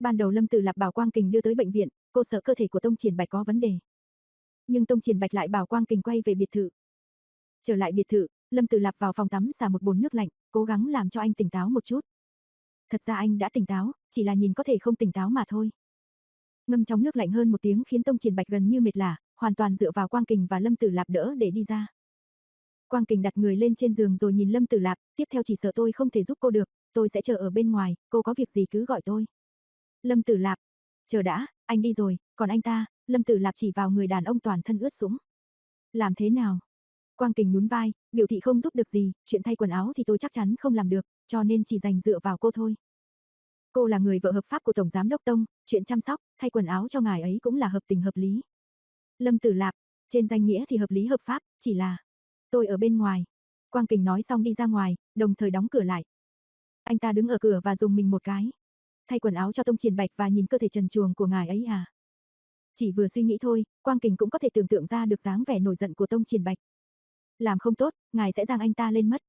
Ban đầu Lâm Tử Lạp bảo Quang Kình đưa tới bệnh viện, cô sợ cơ thể của Tông Triển Bạch có vấn đề. Nhưng Tông Triển Bạch lại bảo Quang Kình quay về biệt thự. Trở lại biệt thự, Lâm Tử Lạp vào phòng tắm xả một bồn nước lạnh, cố gắng làm cho anh tỉnh táo một chút. Thật ra anh đã tỉnh táo, chỉ là nhìn có thể không tỉnh táo mà thôi. Ngâm trong nước lạnh hơn một tiếng khiến Tông Triển Bạch gần như mệt lả, hoàn toàn dựa vào Quang Kình và Lâm Tử Lạp đỡ để đi ra. Quang Kình đặt người lên trên giường rồi nhìn Lâm Tử Lạp, tiếp theo chỉ sợ tôi không thể giúp cô được, tôi sẽ chờ ở bên ngoài, cô có việc gì cứ gọi tôi. Lâm Tử Lạp, chờ đã, anh đi rồi, còn anh ta, Lâm Tử Lạp chỉ vào người đàn ông toàn thân ướt sũng. Làm thế nào? Quang Kình nhún vai, biểu thị không giúp được gì, chuyện thay quần áo thì tôi chắc chắn không làm được, cho nên chỉ dành dựa vào cô thôi. Cô là người vợ hợp pháp của Tổng Giám Đốc Tông, chuyện chăm sóc, thay quần áo cho ngài ấy cũng là hợp tình hợp lý. Lâm Tử Lạp, trên danh nghĩa thì hợp lý hợp pháp, chỉ là tôi ở bên ngoài. Quang Kình nói xong đi ra ngoài, đồng thời đóng cửa lại. Anh ta đứng ở cửa và dùng mình một cái. Thay quần áo cho Tông Triển Bạch và nhìn cơ thể trần truồng của ngài ấy à. Chỉ vừa suy nghĩ thôi, Quang Kình cũng có thể tưởng tượng ra được dáng vẻ nổi giận của Tông Triển Bạch. Làm không tốt, ngài sẽ giang anh ta lên mất.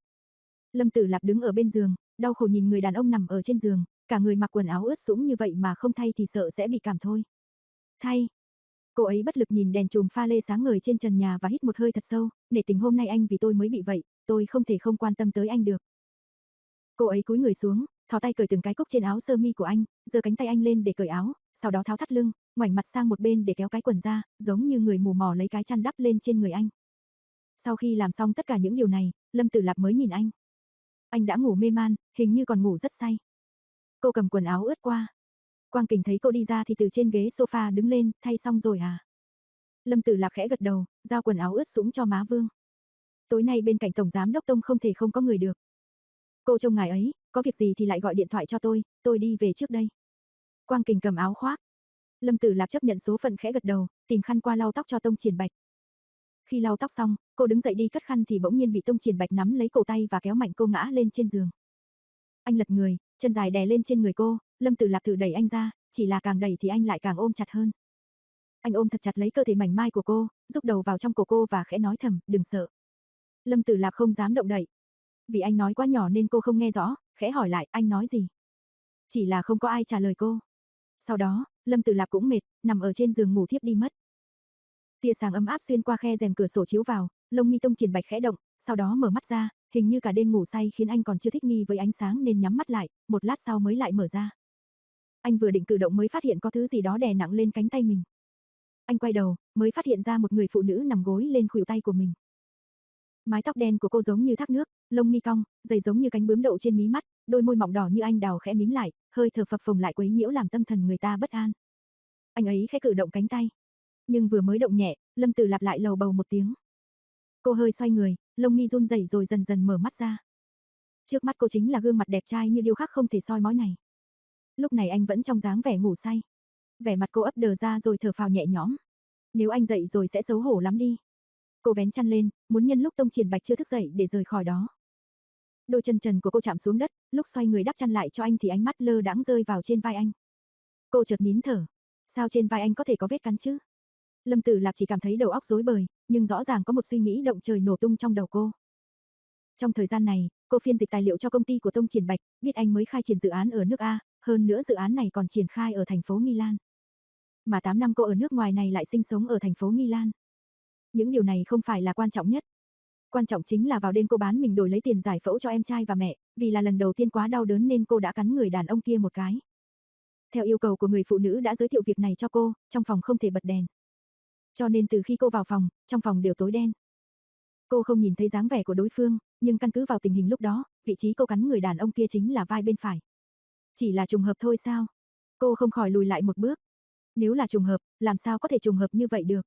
Lâm Tử Lạp đứng ở bên giường, đau khổ nhìn người đàn ông nằm ở trên giường, cả người mặc quần áo ướt sũng như vậy mà không thay thì sợ sẽ bị cảm thôi. Thay. Cô ấy bất lực nhìn đèn chùm pha lê sáng ngời trên trần nhà và hít một hơi thật sâu, nể tình hôm nay anh vì tôi mới bị vậy, tôi không thể không quan tâm tới anh được. Cô ấy cúi người xuống, thò tay cởi từng cái cúc trên áo sơ mi của anh, giơ cánh tay anh lên để cởi áo, sau đó tháo thắt lưng, ngoảnh mặt sang một bên để kéo cái quần ra, giống như người mù mò lấy cái chăn đắp lên trên người anh. Sau khi làm xong tất cả những điều này, Lâm Tử Lạp mới nhìn anh. Anh đã ngủ mê man, hình như còn ngủ rất say. Cô cầm quần áo ướt qua. Quang Kình thấy cô đi ra thì từ trên ghế sofa đứng lên, thay xong rồi à? Lâm Tử Lạc khẽ gật đầu, giao quần áo ướt sũng cho má Vương. Tối nay bên cạnh Tổng Giám Đốc Tông không thể không có người được. Cô trông ngài ấy, có việc gì thì lại gọi điện thoại cho tôi, tôi đi về trước đây. Quang Kình cầm áo khoác. Lâm Tử Lạp chấp nhận số phận khẽ gật đầu, tìm khăn qua lau tóc cho Tông Triển Bạch. Khi lau tóc xong, cô đứng dậy đi cất khăn thì bỗng nhiên bị Tông Triển Bạch nắm lấy cổ tay và kéo mạnh cô ngã lên trên giường. Anh lật người, chân dài đè lên trên người cô, Lâm Tử Lạp thử đẩy anh ra, chỉ là càng đẩy thì anh lại càng ôm chặt hơn. Anh ôm thật chặt lấy cơ thể mảnh mai của cô, rúc đầu vào trong cổ cô và khẽ nói thầm, đừng sợ. Lâm Tử Lạp không dám động đậy. Vì anh nói quá nhỏ nên cô không nghe rõ, khẽ hỏi lại, anh nói gì? Chỉ là không có ai trả lời cô. Sau đó, Lâm Tử Lạp cũng mệt, nằm ở trên giường ngủ thiếp đi mất. Tia sáng ấm áp xuyên qua khe rèm cửa sổ chiếu vào, lông mi tông triển bạch khẽ động, sau đó mở mắt ra, hình như cả đêm ngủ say khiến anh còn chưa thích nghi với ánh sáng nên nhắm mắt lại, một lát sau mới lại mở ra. Anh vừa định cử động mới phát hiện có thứ gì đó đè nặng lên cánh tay mình. Anh quay đầu, mới phát hiện ra một người phụ nữ nằm gối lên khuỷu tay của mình. Mái tóc đen của cô giống như thác nước, lông mi cong, dày giống như cánh bướm đậu trên mí mắt, đôi môi mỏng đỏ như anh đào khẽ mím lại, hơi thở phập phồng lại quấy nhiễu làm tâm thần người ta bất an. Anh ấy khẽ cử động cánh tay, nhưng vừa mới động nhẹ, Lâm Tử lặp lại lầu bầu một tiếng. Cô hơi xoay người, lông mi run rẩy rồi dần dần mở mắt ra. Trước mắt cô chính là gương mặt đẹp trai như điêu khắc không thể soi mói này. Lúc này anh vẫn trong dáng vẻ ngủ say. Vẻ mặt cô ấp đờ ra rồi thở phào nhẹ nhõm. Nếu anh dậy rồi sẽ xấu hổ lắm đi. Cô vén chăn lên, muốn nhân lúc Tông Triển Bạch chưa thức dậy để rời khỏi đó. Đôi chân trần của cô chạm xuống đất, lúc xoay người đắp chăn lại cho anh thì ánh mắt lơ đãng rơi vào trên vai anh. Cô chợt nín thở. Sao trên vai anh có thể có vết cắn chứ? Lâm Tử Lạp chỉ cảm thấy đầu óc rối bời, nhưng rõ ràng có một suy nghĩ động trời nổ tung trong đầu cô. Trong thời gian này, cô phiên dịch tài liệu cho công ty của Tông Triển Bạch, biết anh mới khai triển dự án ở nước A, hơn nữa dự án này còn triển khai ở thành phố Nghi Lan. Mà 8 năm cô ở nước ngoài này lại sinh sống ở thành phố Nghi Lan. Những điều này không phải là quan trọng nhất. Quan trọng chính là vào đêm cô bán mình đổi lấy tiền giải phẫu cho em trai và mẹ, vì là lần đầu tiên quá đau đớn nên cô đã cắn người đàn ông kia một cái. Theo yêu cầu của người phụ nữ đã giới thiệu việc này cho cô, trong phòng không thể bật đèn. Cho nên từ khi cô vào phòng, trong phòng đều tối đen. Cô không nhìn thấy dáng vẻ của đối phương, nhưng căn cứ vào tình hình lúc đó, vị trí cô cắn người đàn ông kia chính là vai bên phải. Chỉ là trùng hợp thôi sao? Cô không khỏi lùi lại một bước. Nếu là trùng hợp, làm sao có thể trùng hợp như vậy được?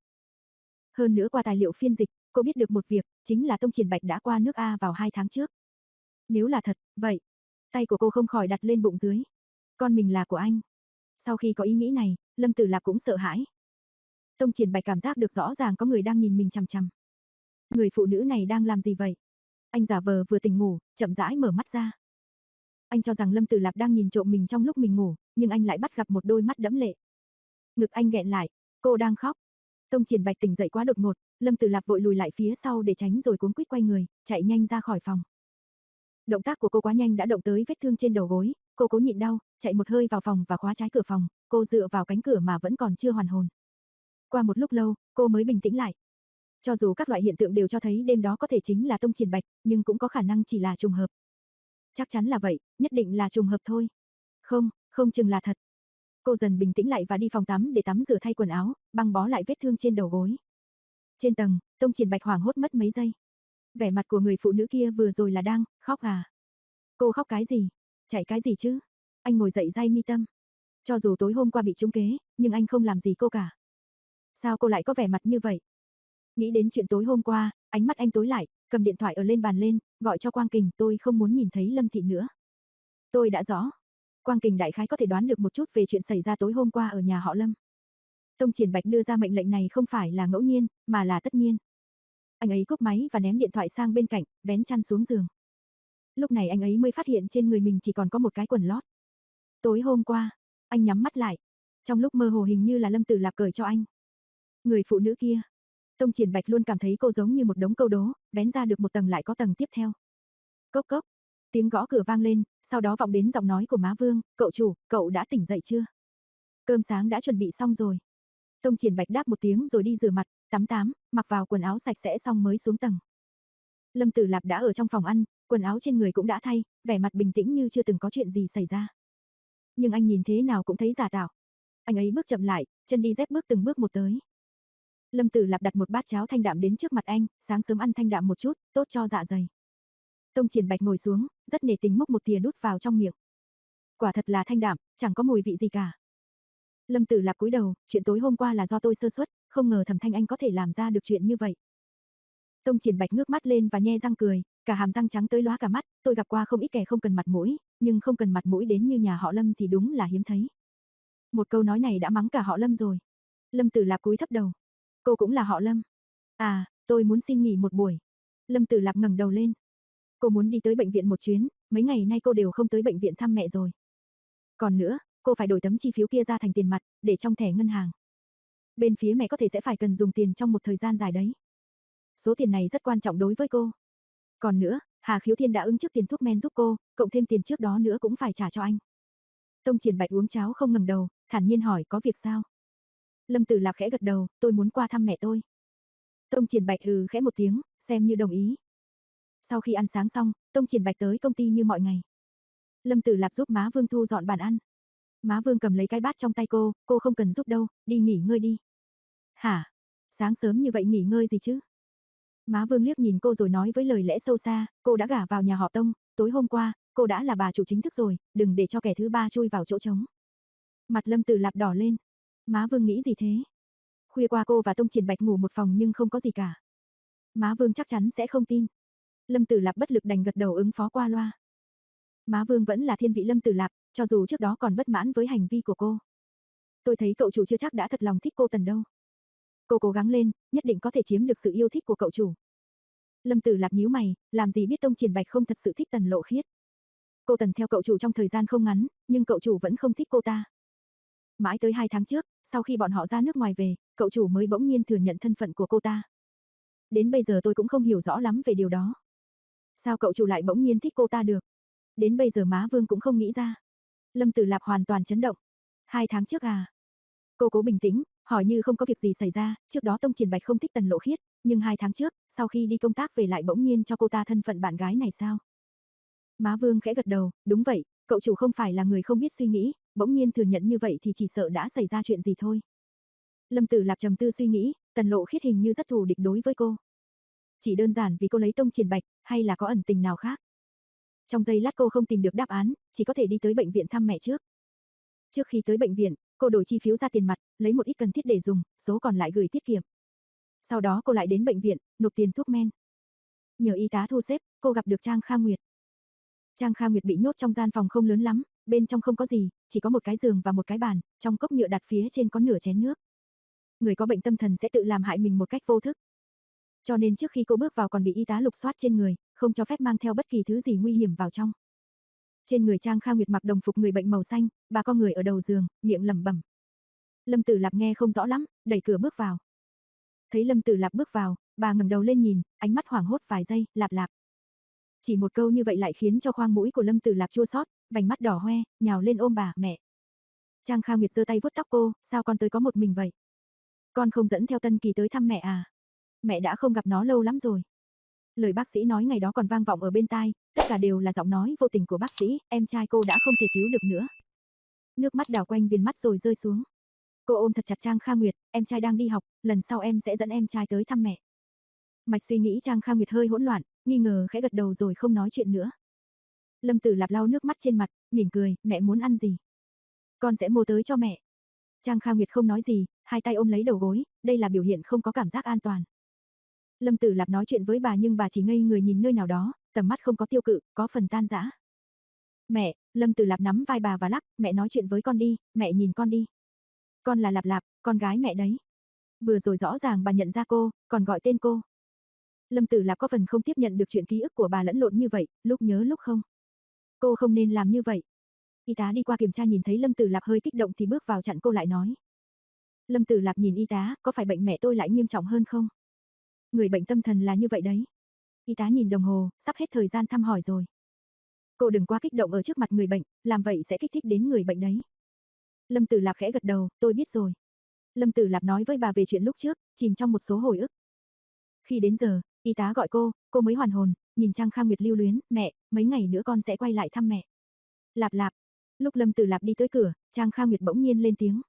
Hơn nữa qua tài liệu phiên dịch, cô biết được một việc, chính là Tông Triển Bạch đã qua nước A vào hai tháng trước. Nếu là thật, vậy, tay của cô không khỏi đặt lên bụng dưới. Con mình là của anh. Sau khi có ý nghĩ này, Lâm Tử Lạc cũng sợ hãi. Tông Triển Bạch cảm giác được rõ ràng có người đang nhìn mình chằm chằm. Người phụ nữ này đang làm gì vậy? Anh giả vờ vừa tỉnh ngủ, chậm rãi mở mắt ra. Anh cho rằng Lâm Tử Lạp đang nhìn trộm mình trong lúc mình ngủ, nhưng anh lại bắt gặp một đôi mắt đẫm lệ. Ngực anh nghẹn lại, cô đang khóc. Tông Triển Bạch tỉnh dậy quá đột ngột, Lâm Tử Lạp vội lùi lại phía sau để tránh rồi cuống quýt quay người, chạy nhanh ra khỏi phòng. Động tác của cô quá nhanh đã động tới vết thương trên đầu gối, cô cố nhịn đau, chạy một hơi vào phòng và khóa trái cửa phòng, cô dựa vào cánh cửa mà vẫn còn chưa hoàn hồn. Qua một lúc lâu, cô mới bình tĩnh lại. Cho dù các loại hiện tượng đều cho thấy đêm đó có thể chính là Tông Triển Bạch, nhưng cũng có khả năng chỉ là trùng hợp. Chắc chắn là vậy, nhất định là trùng hợp thôi. Không, không chừng là thật. Cô dần bình tĩnh lại và đi phòng tắm để tắm rửa thay quần áo, băng bó lại vết thương trên đầu gối. Trên tầng, Tông Triển Bạch hoảng hốt mất mấy giây. Vẻ mặt của người phụ nữ kia vừa rồi là đang khóc à? Cô khóc cái gì? Chạy cái gì chứ? Anh ngồi dậy dai mi tâm. Cho dù tối hôm qua bị trúng kế, nhưng anh không làm gì cô cả. Sao cô lại có vẻ mặt như vậy? Nghĩ đến chuyện tối hôm qua, ánh mắt anh tối lại, cầm điện thoại ở lên bàn lên, gọi cho Quang Kình, tôi không muốn nhìn thấy Lâm Thị nữa. Tôi đã rõ. Quang Kình đại khái có thể đoán được một chút về chuyện xảy ra tối hôm qua ở nhà họ Lâm. Tông Triển Bạch đưa ra mệnh lệnh này không phải là ngẫu nhiên, mà là tất nhiên. Anh ấy cúp máy và ném điện thoại sang bên cạnh, vén chăn xuống giường. Lúc này anh ấy mới phát hiện trên người mình chỉ còn có một cái quần lót. Tối hôm qua, anh nhắm mắt lại. Trong lúc mơ hồ hình như là Lâm Tử Lạp cởi cho anh. Người phụ nữ kia. Tông Triển Bạch luôn cảm thấy cô giống như một đống câu đố, vén ra được một tầng lại có tầng tiếp theo. Cốc cốc. Tiếng gõ cửa vang lên, sau đó vọng đến giọng nói của má Vương, cậu chủ, cậu đã tỉnh dậy chưa? Cơm sáng đã chuẩn bị xong rồi. Tông Triển Bạch đáp một tiếng rồi đi rửa mặt, tắm tắm, mặc vào quần áo sạch sẽ xong mới xuống tầng. Lâm Tử Lạp đã ở trong phòng ăn, quần áo trên người cũng đã thay, vẻ mặt bình tĩnh như chưa từng có chuyện gì xảy ra. Nhưng anh nhìn thế nào cũng thấy giả tạo. Anh ấy bước chậm lại, chân đi dép bước từng bước một tới. Lâm Tử Lạp đặt một bát cháo thanh đạm đến trước mặt anh, sáng sớm ăn thanh đạm một chút, tốt cho dạ dày. Tông Triển Bạch ngồi xuống, rất nể tình múc một thìa đút vào trong miệng. Quả thật là thanh đạm, chẳng có mùi vị gì cả. Lâm Tử Lạp cúi đầu, chuyện tối hôm qua là do tôi sơ suất, không ngờ Thẩm Thanh Anh có thể làm ra được chuyện như vậy. Tông Triển Bạch ngước mắt lên và nhe răng cười, cả hàm răng trắng tới lóa cả mắt, tôi gặp qua không ít kẻ không cần mặt mũi, nhưng không cần mặt mũi đến như nhà họ Lâm thì đúng là hiếm thấy. Một câu nói này đã mắng cả họ Lâm rồi. Lâm Tử Lạp cúi thấp đầu. Cô cũng là họ Lâm. À, tôi muốn xin nghỉ một buổi. Lâm Tử Lạp ngẩng đầu lên. Cô muốn đi tới bệnh viện một chuyến, mấy ngày nay cô đều không tới bệnh viện thăm mẹ rồi. Còn nữa, cô phải đổi tấm chi phiếu kia ra thành tiền mặt, để trong thẻ ngân hàng. Bên phía mẹ có thể sẽ phải cần dùng tiền trong một thời gian dài đấy. Số tiền này rất quan trọng đối với cô. Còn nữa, Hà Khiếu Thiên đã ứng trước tiền thuốc men giúp cô, cộng thêm tiền trước đó nữa cũng phải trả cho anh. Tông Triển Bạch uống cháo không ngẩng đầu, thản nhiên hỏi có việc sao? Lâm Tử Lạc khẽ gật đầu, tôi muốn qua thăm mẹ tôi. Tông Triển Bạch hừ khẽ một tiếng, xem như đồng ý. Sau khi ăn sáng xong, Tông Triển Bạch tới công ty như mọi ngày. Lâm Tử Lạp giúp má Vương thu dọn bàn ăn. Má Vương cầm lấy cái bát trong tay cô, cô không cần giúp đâu, đi nghỉ ngơi đi. Hả? Sáng sớm như vậy nghỉ ngơi gì chứ? Má Vương liếc nhìn cô rồi nói với lời lẽ sâu xa, cô đã gả vào nhà họ Tông, tối hôm qua, cô đã là bà chủ chính thức rồi, đừng để cho kẻ thứ ba chui vào chỗ trống. Mặt Lâm Tử Lạp đỏ lên. Má Vương nghĩ gì thế? Khuya qua cô và Tông Triển Bạch ngủ một phòng nhưng không có gì cả. Má Vương chắc chắn sẽ không tin. Lâm Tử Lạp bất lực đành gật đầu ứng phó qua loa. Má Vương vẫn là thiên vị Lâm Tử Lạp, cho dù trước đó còn bất mãn với hành vi của cô. Tôi thấy cậu chủ chưa chắc đã thật lòng thích cô Tần đâu. Cô cố gắng lên, nhất định có thể chiếm được sự yêu thích của cậu chủ. Lâm Tử Lạp nhíu mày, làm gì biết Tông Triển Bạch không thật sự thích Tần Lộ Khiết. Cô Tần theo cậu chủ trong thời gian không ngắn, nhưng cậu chủ vẫn không thích cô ta. Mãi tới hai tháng trước, sau khi bọn họ ra nước ngoài về, cậu chủ mới bỗng nhiên thừa nhận thân phận của cô ta. Đến bây giờ tôi cũng không hiểu rõ lắm về điều đó. Sao cậu chủ lại bỗng nhiên thích cô ta được? Đến bây giờ má Vương cũng không nghĩ ra. Lâm Tử Lạp hoàn toàn chấn động. Hai tháng trước à? Cô cố bình tĩnh, hỏi như không có việc gì xảy ra, trước đó Tông Triển Bạch không thích Tần Lộ Khiết, nhưng hai tháng trước, sau khi đi công tác về lại bỗng nhiên cho cô ta thân phận bạn gái này sao? Má Vương khẽ gật đầu, đúng vậy, cậu chủ không phải là người không biết suy nghĩ, bỗng nhiên thừa nhận như vậy thì chỉ sợ đã xảy ra chuyện gì thôi. Lâm Tử Lạp trầm tư suy nghĩ, Tần Lộ Khiết hình như rất thù địch đối với cô. Chỉ đơn giản vì cô lấy Tông Triển Bạch, hay là có ẩn tình nào khác? Trong giây lát cô không tìm được đáp án, chỉ có thể đi tới bệnh viện thăm mẹ trước. Trước khi tới bệnh viện, cô đổi chi phiếu ra tiền mặt, lấy một ít cần thiết để dùng, số còn lại gửi tiết kiệm. Sau đó cô lại đến bệnh viện, nộp tiền thuốc men. Nhờ y tá thu xếp, cô gặp được Trang Kha Nguyệt. Trang Kha Nguyệt bị nhốt trong gian phòng không lớn lắm, bên trong không có gì, chỉ có một cái giường và một cái bàn, trong cốc nhựa đặt phía trên có nửa chén nước. Người có bệnh tâm thần sẽ tự làm hại mình một cách vô thức. Cho nên trước khi cô bước vào còn bị y tá lục soát trên người, không cho phép mang theo bất kỳ thứ gì nguy hiểm vào trong. Trên người Trang Kha Nguyệt mặc đồng phục người bệnh màu xanh, bà con người ở đầu giường, miệng lẩm bẩm. Lâm Tử Lạp nghe không rõ lắm, đẩy cửa bước vào. Thấy Lâm Tử Lạp bước vào, bà ngẩng đầu lên nhìn, ánh mắt hoảng hốt vài giây, lạp lạp. Chỉ một câu như vậy lại khiến cho khoang mũi của Lâm Tử Lạp chua xót, vành mắt đỏ hoe, nhào lên ôm bà, mẹ. Trang Kha Nguyệt giơ tay vuốt tóc cô, sao con tới có một mình vậy? Con không dẫn theo Tân Kỳ tới thăm mẹ à? Mẹ đã không gặp nó lâu lắm rồi. Lời bác sĩ nói ngày đó còn vang vọng ở bên tai, tất cả đều là giọng nói vô tình của bác sĩ, em trai cô đã không thể cứu được nữa. Nước mắt đảo quanh viền mắt rồi rơi xuống. Cô ôm thật chặt Trang Kha Nguyệt, em trai đang đi học, lần sau em sẽ dẫn em trai tới thăm mẹ. Mạch suy nghĩ Trang Kha Nguyệt hơi hỗn loạn, nghi ngờ khẽ gật đầu rồi không nói chuyện nữa. Lâm Tử Lạp lau nước mắt trên mặt, mỉm cười, mẹ muốn ăn gì? Con sẽ mua tới cho mẹ. Trang Kha Nguyệt không nói gì, hai tay ôm lấy đầu gối, đây là biểu hiện không có cảm giác an toàn. Lâm Tử Lạp nói chuyện với bà nhưng bà chỉ ngây người nhìn nơi nào đó, tầm mắt không có tiêu cự, có phần tan rã. Mẹ, Lâm Tử Lạp nắm vai bà và lắc, mẹ nói chuyện với con đi, mẹ nhìn con đi. Con là Lạp Lạp, con gái mẹ đấy. Vừa rồi rõ ràng bà nhận ra cô, còn gọi tên cô. Lâm Tử Lạp có phần không tiếp nhận được chuyện ký ức của bà lẫn lộn như vậy, lúc nhớ lúc không. Cô không nên làm như vậy. Y tá đi qua kiểm tra nhìn thấy Lâm Tử Lạp hơi kích động thì bước vào chặn cô lại nói. Lâm Tử Lạp nhìn y tá, có phải bệnh mẹ tôi lại nghiêm trọng hơn không? Người bệnh tâm thần là như vậy đấy. Y tá nhìn đồng hồ, sắp hết thời gian thăm hỏi rồi. Cô đừng quá kích động ở trước mặt người bệnh, làm vậy sẽ kích thích đến người bệnh đấy. Lâm Tử Lạp khẽ gật đầu, tôi biết rồi. Lâm Tử Lạp nói với bà về chuyện lúc trước, chìm trong một số hồi ức. Khi đến giờ, y tá gọi cô, cô mới hoàn hồn, nhìn Trang Khang Nguyệt lưu luyến, mẹ, mấy ngày nữa con sẽ quay lại thăm mẹ. Lạp lạp. Lúc Lâm Tử Lạp đi tới cửa, Trang Khang Nguyệt bỗng nhiên lên tiếng.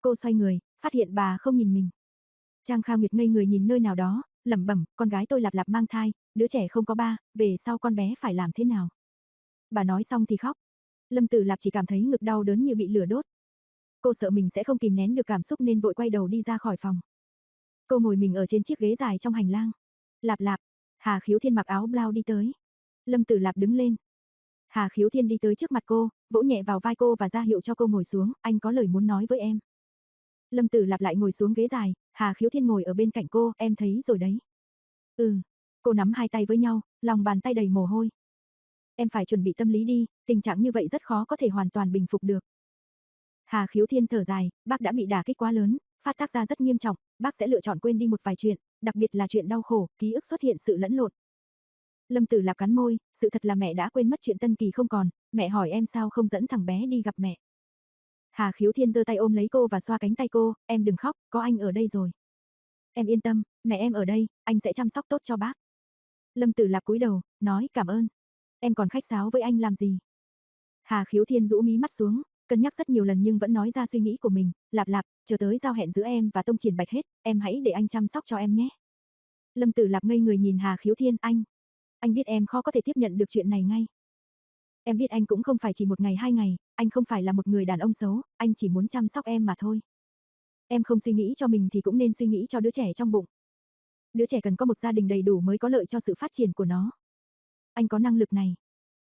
Cô xoay người, phát hiện bà không nhìn mình. Trang Khang Nguyệt ngây người nhìn nơi nào đó, lẩm bẩm, con gái tôi Lạp Lạp mang thai, đứa trẻ không có ba, về sau con bé phải làm thế nào? Bà nói xong thì khóc. Lâm Tử Lạp chỉ cảm thấy ngực đau đớn như bị lửa đốt. Cô sợ mình sẽ không kìm nén được cảm xúc nên vội quay đầu đi ra khỏi phòng. Cô ngồi mình ở trên chiếc ghế dài trong hành lang. Lạp lạp, Hà Khiếu Thiên mặc áo blau đi tới. Lâm Tử Lạp đứng lên. Hà Khiếu Thiên đi tới trước mặt cô, vỗ nhẹ vào vai cô và ra hiệu cho cô ngồi xuống, anh có lời muốn nói với em. Lâm Tử Lạp lại ngồi xuống ghế dài, Hà Khiếu Thiên ngồi ở bên cạnh cô, em thấy rồi đấy. Ừ, cô nắm hai tay với nhau, lòng bàn tay đầy mồ hôi. Em phải chuẩn bị tâm lý đi, tình trạng như vậy rất khó có thể hoàn toàn bình phục được. Hà Khiếu Thiên thở dài, bác đã bị đả kích quá lớn, phát tác ra rất nghiêm trọng, bác sẽ lựa chọn quên đi một vài chuyện, đặc biệt là chuyện đau khổ, ký ức xuất hiện sự lẫn lộn. Lâm Tử Lạp cắn môi, sự thật là mẹ đã quên mất chuyện Tân Kỳ không còn, mẹ hỏi em sao không dẫn thằng bé đi gặp mẹ. Hà Khiếu Thiên giơ tay ôm lấy cô và xoa cánh tay cô, em đừng khóc, có anh ở đây rồi. Em yên tâm, mẹ em ở đây, anh sẽ chăm sóc tốt cho bác. Lâm Tử Lạp cúi đầu, nói cảm ơn. Em còn khách sáo với anh làm gì? Hà Khiếu Thiên rũ mí mắt xuống, cân nhắc rất nhiều lần nhưng vẫn nói ra suy nghĩ của mình, lạp lạp, chờ tới giao hẹn giữa em và Tông Triển Bạch hết, em hãy để anh chăm sóc cho em nhé. Lâm Tử Lạp ngây người nhìn Hà Khiếu Thiên, anh, anh biết em khó có thể tiếp nhận được chuyện này ngay. Em biết anh cũng không phải chỉ một ngày hai ngày, anh không phải là một người đàn ông xấu, anh chỉ muốn chăm sóc em mà thôi. Em không suy nghĩ cho mình thì cũng nên suy nghĩ cho đứa trẻ trong bụng. Đứa trẻ cần có một gia đình đầy đủ mới có lợi cho sự phát triển của nó. Anh có năng lực này.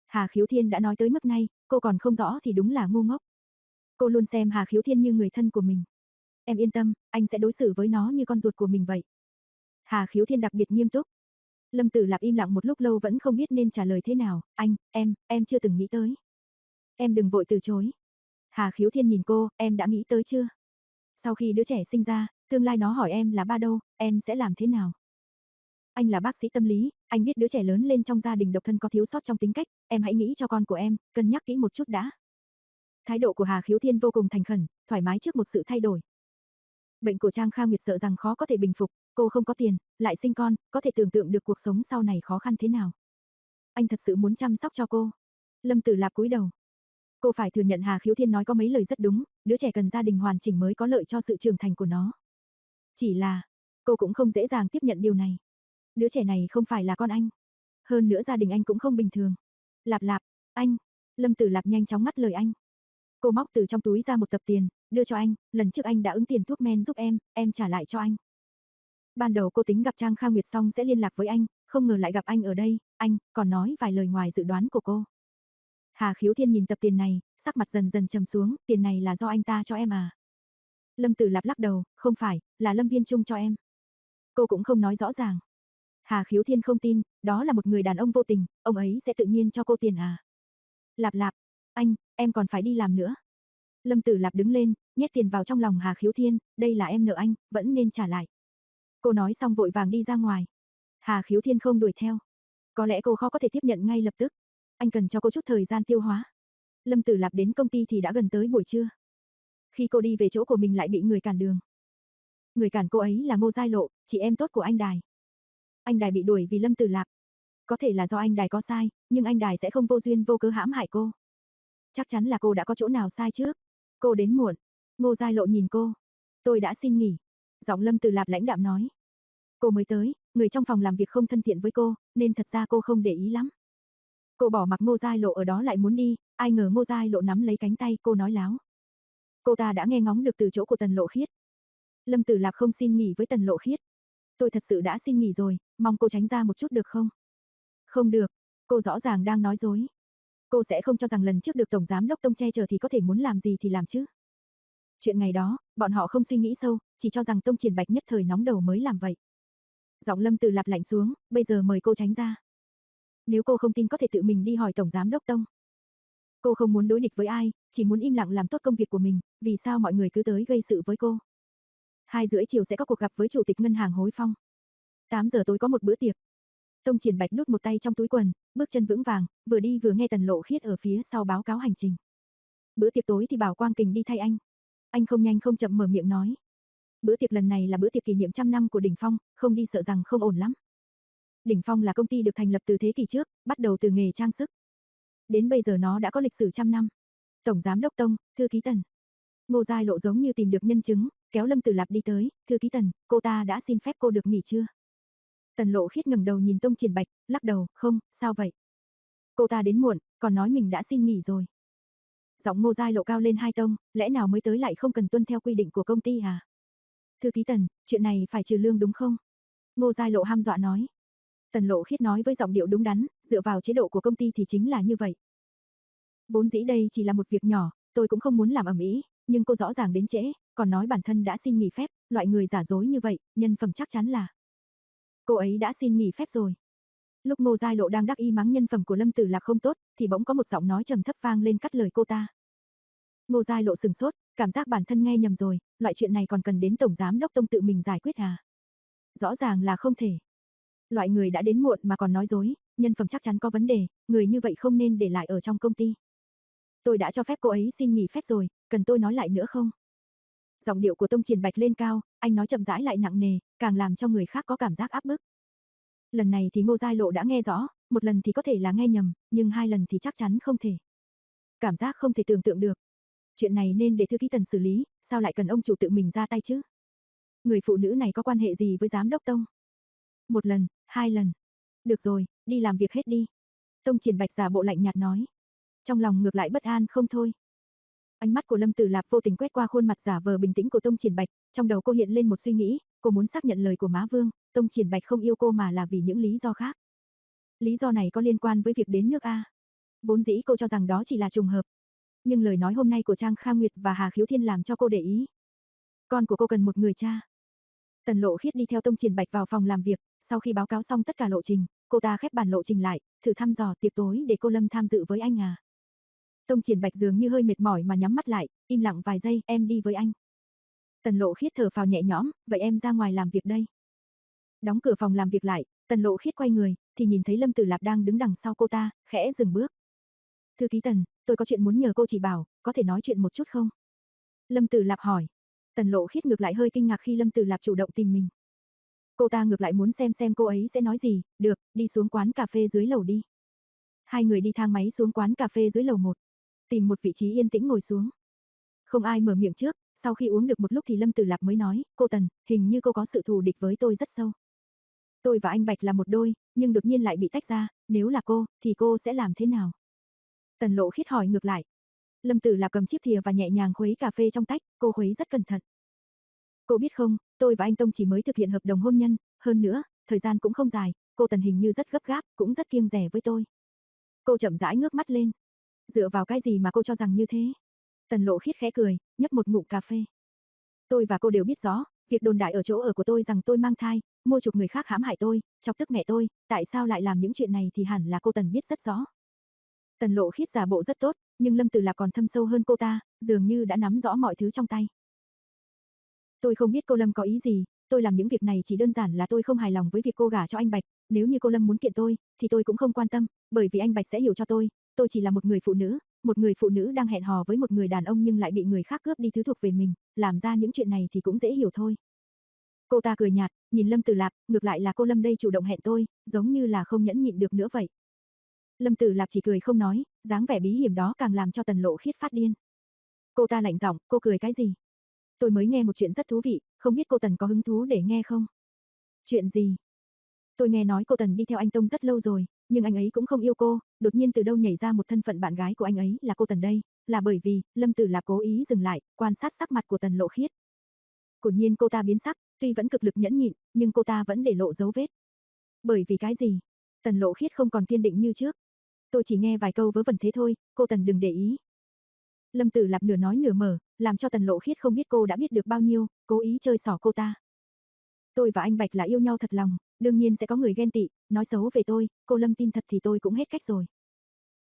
Hà Khiếu Thiên đã nói tới mức này, cô còn không rõ thì đúng là ngu ngốc. Cô luôn xem Hà Khiếu Thiên như người thân của mình. Em yên tâm, anh sẽ đối xử với nó như con ruột của mình vậy. Hà Khiếu Thiên đặc biệt nghiêm túc. Lâm Tử Lạp im lặng một lúc lâu vẫn không biết nên trả lời thế nào, anh, em, em chưa từng nghĩ tới. Em đừng vội từ chối. Hà Khiếu Thiên nhìn cô, em đã nghĩ tới chưa? Sau khi đứa trẻ sinh ra, tương lai nó hỏi em là ba đâu, em sẽ làm thế nào? Anh là bác sĩ tâm lý, anh biết đứa trẻ lớn lên trong gia đình độc thân có thiếu sót trong tính cách, em hãy nghĩ cho con của em, cân nhắc kỹ một chút đã. Thái độ của Hà Khiếu Thiên vô cùng thành khẩn, thoải mái trước một sự thay đổi. Bệnh của Trang Kha Nguyệt sợ rằng khó có thể bình phục, cô không có tiền, lại sinh con, có thể tưởng tượng được cuộc sống sau này khó khăn thế nào. Anh thật sự muốn chăm sóc cho cô. Lâm Tử Lạp cúi đầu. Cô phải thừa nhận Hà Khiếu Thiên nói có mấy lời rất đúng, đứa trẻ cần gia đình hoàn chỉnh mới có lợi cho sự trưởng thành của nó. Chỉ là, cô cũng không dễ dàng tiếp nhận điều này. Đứa trẻ này không phải là con anh. Hơn nữa gia đình anh cũng không bình thường. Lạp lạp, anh. Lâm Tử Lạp nhanh chóng ngắt lời anh. Cô móc từ trong túi ra một tập tiền, đưa cho anh, lần trước anh đã ứng tiền thuốc men giúp em, em trả lại cho anh. Ban đầu cô tính gặp Trang Kha Nguyệt xong sẽ liên lạc với anh, không ngờ lại gặp anh ở đây, anh, còn nói vài lời ngoài dự đoán của cô. Hà Khiếu Thiên nhìn tập tiền này, sắc mặt dần dần trầm xuống, tiền này là do anh ta cho em à. Lâm Tử Lạp lắc đầu, không phải, là Lâm Viên Trung cho em. Cô cũng không nói rõ ràng. Hà Khiếu Thiên không tin, đó là một người đàn ông vô tình, ông ấy sẽ tự nhiên cho cô tiền à. Lạp lạp, anh, em còn phải đi làm nữa. Lâm Tử Lạp đứng lên, nhét tiền vào trong lòng Hà Khiếu Thiên, đây là em nợ anh, vẫn nên trả lại. Cô nói xong vội vàng đi ra ngoài. Hà Khiếu Thiên không đuổi theo. Có lẽ cô khó có thể tiếp nhận ngay lập tức. Anh cần cho cô chút thời gian tiêu hóa. Lâm Tử Lạp đến công ty thì đã gần tới buổi trưa. Khi cô đi về chỗ của mình lại bị người cản đường. Người cản cô ấy là Ngô Giai Lộ, chị em tốt của anh Đài. Anh Đài bị đuổi vì Lâm Tử Lạp. Có thể là do anh Đài có sai, nhưng anh Đài sẽ không vô duyên vô cớ hãm hại cô. Chắc chắn là cô đã có chỗ nào sai trước. Cô đến muộn. Ngô Giai Lộ nhìn cô. Tôi đã xin nghỉ. Giọng Lâm Từ Lạp lãnh đạm nói. Cô mới tới, người trong phòng làm việc không thân thiện với cô, nên thật ra cô không để ý lắm. Cô bỏ mặc Ngô Giai Lộ ở đó lại muốn đi, ai ngờ Ngô Giai Lộ nắm lấy cánh tay cô nói láo. Cô ta đã nghe ngóng được từ chỗ của Tần Lộ Khiết. Lâm Tử Lạp không xin nghỉ với Tần Lộ Khiết. Tôi thật sự đã xin nghỉ rồi, mong cô tránh ra một chút được không? Không được, cô rõ ràng đang nói dối. Cô sẽ không cho rằng lần trước được Tổng Giám Đốc Tông che chở thì có thể muốn làm gì thì làm chứ. Chuyện ngày đó, bọn họ không suy nghĩ sâu, chỉ cho rằng Tông Triển Bạch nhất thời nóng đầu mới làm vậy. Giọng Lâm từ Lạp lạnh xuống, bây giờ mời cô tránh ra. Nếu cô không tin có thể tự mình đi hỏi Tổng Giám Đốc Tông. Cô không muốn đối địch với ai, chỉ muốn im lặng làm tốt công việc của mình, vì sao mọi người cứ tới gây sự với cô. Hai rưỡi chiều sẽ có cuộc gặp với Chủ tịch Ngân hàng Hối Phong. 8 giờ tối có một bữa tiệc. Tông Triển Bạch nút một tay trong túi quần, bước chân vững vàng, vừa đi vừa nghe Tần Lộ Khiết ở phía sau báo cáo hành trình. Bữa tiệc tối thì bảo Quang Kình đi thay anh. Anh không nhanh không chậm mở miệng nói. Bữa tiệc lần này là bữa tiệc kỷ niệm trăm năm của Đỉnh Phong, không đi sợ rằng không ổn lắm. Đỉnh Phong là công ty được thành lập từ thế kỷ trước, bắt đầu từ nghề trang sức. Đến bây giờ nó đã có lịch sử trăm năm. Tổng Giám Đốc Tông, Thư ký Tần. Ngô Giai Lộ giống như tìm được nhân chứng, kéo Lâm Tử Lạp đi tới, Thư ký Tần, cô ta đã xin phép cô được nghỉ chưa? Tần Lộ khiết ngẩng đầu nhìn Tông Triển Bạch, lắc đầu, không, sao vậy? Cô ta đến muộn, còn nói mình đã xin nghỉ rồi. Giọng Ngô dai Lộ cao lên hai tông, lẽ nào mới tới lại không cần tuân theo quy định của công ty à? Thư ký Tần, chuyện này phải trừ lương đúng không? Ngô dai Lộ ham dọa nói. Tần Lộ Khiết nói với giọng điệu đúng đắn, dựa vào chế độ của công ty thì chính là như vậy. Vốn dĩ đây chỉ là một việc nhỏ, tôi cũng không muốn làm ầm ĩ, nhưng cô rõ ràng đến trễ, còn nói bản thân đã xin nghỉ phép, loại người giả dối như vậy, nhân phẩm chắc chắn là. Cô ấy đã xin nghỉ phép rồi. Lúc Ngô Giai Lộ đang đắc ý mắng nhân phẩm của Lâm Tử Lạc không tốt, thì bỗng có một giọng nói trầm thấp vang lên cắt lời cô ta. Ngô Giai Lộ sừng sốt, cảm giác bản thân nghe nhầm rồi, loại chuyện này còn cần đến Tổng Giám Đốc Tông tự mình giải quyết à? Rõ ràng là không thể. Loại người đã đến muộn mà còn nói dối, nhân phẩm chắc chắn có vấn đề, người như vậy không nên để lại ở trong công ty. Tôi đã cho phép cô ấy xin nghỉ phép rồi, cần tôi nói lại nữa không? Giọng điệu của Tông Triển Bạch lên cao, anh nói chậm rãi lại nặng nề, càng làm cho người khác có cảm giác áp bức. Lần này thì Ngô Giai Lộ đã nghe rõ, một lần thì có thể là nghe nhầm, nhưng hai lần thì chắc chắn không thể. Cảm giác không thể tưởng tượng được. Chuyện này nên để thư ký tần xử lý, sao lại cần ông chủ tự mình ra tay chứ? Người phụ nữ này có quan hệ gì với giám đốc Tông? Một lần, hai lần. Được rồi, đi làm việc hết đi. Tông Triển Bạch giả bộ lạnh nhạt nói. Trong lòng ngược lại bất an không thôi. Ánh mắt của Lâm Tử Lạp vô tình quét qua khuôn mặt giả vờ bình tĩnh của Tông Triển Bạch, trong đầu cô hiện lên một suy nghĩ, cô muốn xác nhận lời của Mã Vương, Tông Triển Bạch không yêu cô mà là vì những lý do khác. Lý do này có liên quan với việc đến nước A. Vốn dĩ cô cho rằng đó chỉ là trùng hợp. Nhưng lời nói hôm nay của Trang Kha Nguyệt và Hà Khiếu Thiên làm cho cô để ý. Con của cô cần một người cha. Tần Lộ Khiết đi theo Tông Triển Bạch vào phòng làm việc, sau khi báo cáo xong tất cả lộ trình, cô ta khép bản lộ trình lại, thử thăm dò tiệc tối để cô Lâm tham dự với anh à. Tông Triển Bạch dường như hơi mệt mỏi mà nhắm mắt lại, im lặng vài giây, em đi với anh. Tần Lộ Khiết thở phào nhẹ nhõm, vậy em ra ngoài làm việc đây. Đóng cửa phòng làm việc lại, Tần Lộ Khiết quay người, thì nhìn thấy Lâm Tử Lạp đang đứng đằng sau cô ta, khẽ dừng bước. Thư ký Tần, tôi có chuyện muốn nhờ cô chỉ bảo, có thể nói chuyện một chút không? Lâm Tử Lạp hỏi. Tần Lộ Khiết ngược lại hơi kinh ngạc khi Lâm Tử Lạp chủ động tìm mình. Cô ta ngược lại muốn xem xem cô ấy sẽ nói gì, được, đi xuống quán cà phê dưới lầu đi. Hai người đi thang máy xuống quán cà phê dưới lầu một tìm một vị trí yên tĩnh ngồi xuống. Không ai mở miệng trước, sau khi uống được một lúc thì Lâm Tử Lạp mới nói, cô Tần, hình như cô có sự thù địch với tôi rất sâu. Tôi và anh Bạch là một đôi, nhưng đột nhiên lại bị tách ra, nếu là cô, thì cô sẽ làm thế nào? Tần Lộ khiết hỏi ngược lại. Lâm Tử Lạp cầm chiếc thìa và nhẹ nhàng khuấy cà phê trong tách, cô khuấy rất cẩn thận. Cô biết không, tôi và anh Tông chỉ mới thực hiện hợp đồng hôn nhân, hơn nữa, thời gian cũng không dài, cô Tần hình như rất gấp gáp, cũng rất kiêng rẻ với tôi. Cô chậm rãi ngước mắt lên, Dựa vào cái gì mà cô cho rằng như thế? Tần lộ khiết khẽ cười, nhấp một ngụm cà phê. Tôi và cô đều biết rõ, việc đồn đại ở chỗ ở của tôi rằng tôi mang thai, mua chuộc người khác hãm hại tôi, chọc tức mẹ tôi, tại sao lại làm những chuyện này thì hẳn là cô Tần biết rất rõ. Tần lộ khiết giả bộ rất tốt, nhưng Lâm Tử Lạc còn thâm sâu hơn cô ta, dường như đã nắm rõ mọi thứ trong tay. Tôi không biết cô Lâm có ý gì, tôi làm những việc này chỉ đơn giản là tôi không hài lòng với việc cô gả cho anh Bạch, nếu như cô Lâm muốn kiện tôi, thì tôi cũng không quan tâm, bởi vì anh Bạch sẽ hiểu cho tôi, tôi chỉ là một người phụ nữ, một người phụ nữ đang hẹn hò với một người đàn ông nhưng lại bị người khác cướp đi thứ thuộc về mình, làm ra những chuyện này thì cũng dễ hiểu thôi. Cô ta cười nhạt, nhìn Lâm Tử Lạp, ngược lại là cô Lâm đây chủ động hẹn tôi, giống như là không nhẫn nhịn được nữa vậy. Lâm Tử Lạp chỉ cười không nói, dáng vẻ bí hiểm đó càng làm cho Tần Lộ Khiết phát điên. Cô ta lạnh giọng, cô cười cái gì? Tôi mới nghe một chuyện rất thú vị, không biết cô Tần có hứng thú để nghe không? Chuyện gì? Tôi nghe nói cô Tần đi theo anh Tông rất lâu rồi, nhưng anh ấy cũng không yêu cô, đột nhiên từ đâu nhảy ra một thân phận bạn gái của anh ấy là cô Tần đây, là bởi vì, Lâm Tử Lạp cố ý dừng lại, quan sát sắc mặt của Tần Lộ Khiết. Quả nhiên cô ta biến sắc, tuy vẫn cực lực nhẫn nhịn, nhưng cô ta vẫn để lộ dấu vết. Bởi vì cái gì? Tần Lộ Khiết không còn kiên định như trước. Tôi chỉ nghe vài câu vớ vẩn thế thôi, cô Tần đừng để ý. Lâm Tử Lạp nửa nói nửa mở, làm cho Tần Lộ Khiết không biết cô đã biết được bao nhiêu, cố ý chơi xỏ cô ta. Tôi và anh Bạch là yêu nhau thật lòng, đương nhiên sẽ có người ghen tị, nói xấu về tôi, cô Lâm tin thật thì tôi cũng hết cách rồi.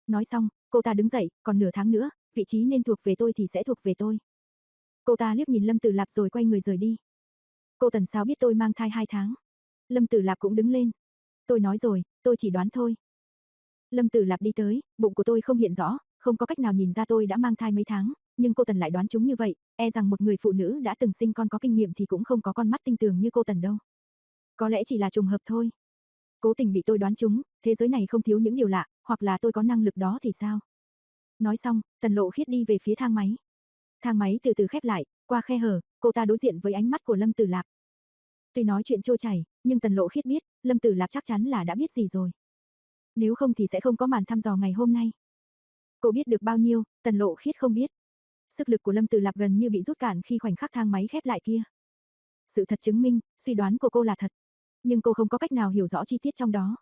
Nói xong, cô ta đứng dậy, còn nửa tháng nữa, vị trí nên thuộc về tôi thì sẽ thuộc về tôi. Cô ta liếc nhìn Lâm Tử Lạp rồi quay người rời đi. Cô Tần sao biết tôi mang thai hai tháng? Lâm Tử Lạp cũng đứng lên. Tôi nói rồi, tôi chỉ đoán thôi. Lâm Tử Lạp đi tới, bụng của tôi không hiện rõ, không có cách nào nhìn ra tôi đã mang thai mấy tháng, nhưng cô Tần lại đoán chúng như vậy, e rằng một người phụ nữ đã từng sinh con có kinh nghiệm thì cũng không có con mắt tinh tường như cô Tần đâu. Có lẽ chỉ là trùng hợp thôi. Cố tình bị tôi đoán chúng, thế giới này không thiếu những điều lạ, hoặc là tôi có năng lực đó thì sao? Nói xong, Tần Lộ Khiết đi về phía thang máy. Thang máy từ từ khép lại, qua khe hở, cô ta đối diện với ánh mắt của Lâm Tử Lạp. Tuy nói chuyện trôi chảy, nhưng Tần Lộ Khiết biết, Lâm Tử Lạp chắc chắn là đã biết gì rồi. Nếu không thì sẽ không có màn thăm dò ngày hôm nay. Cô biết được bao nhiêu, Tần Lộ Khiết không biết. Sức lực của Lâm Tử Lạp gần như bị rút cạn khi khoảnh khắc thang máy khép lại kia. Sự thật chứng minh, suy đoán của cô là thật. Nhưng cô không có cách nào hiểu rõ chi tiết trong đó.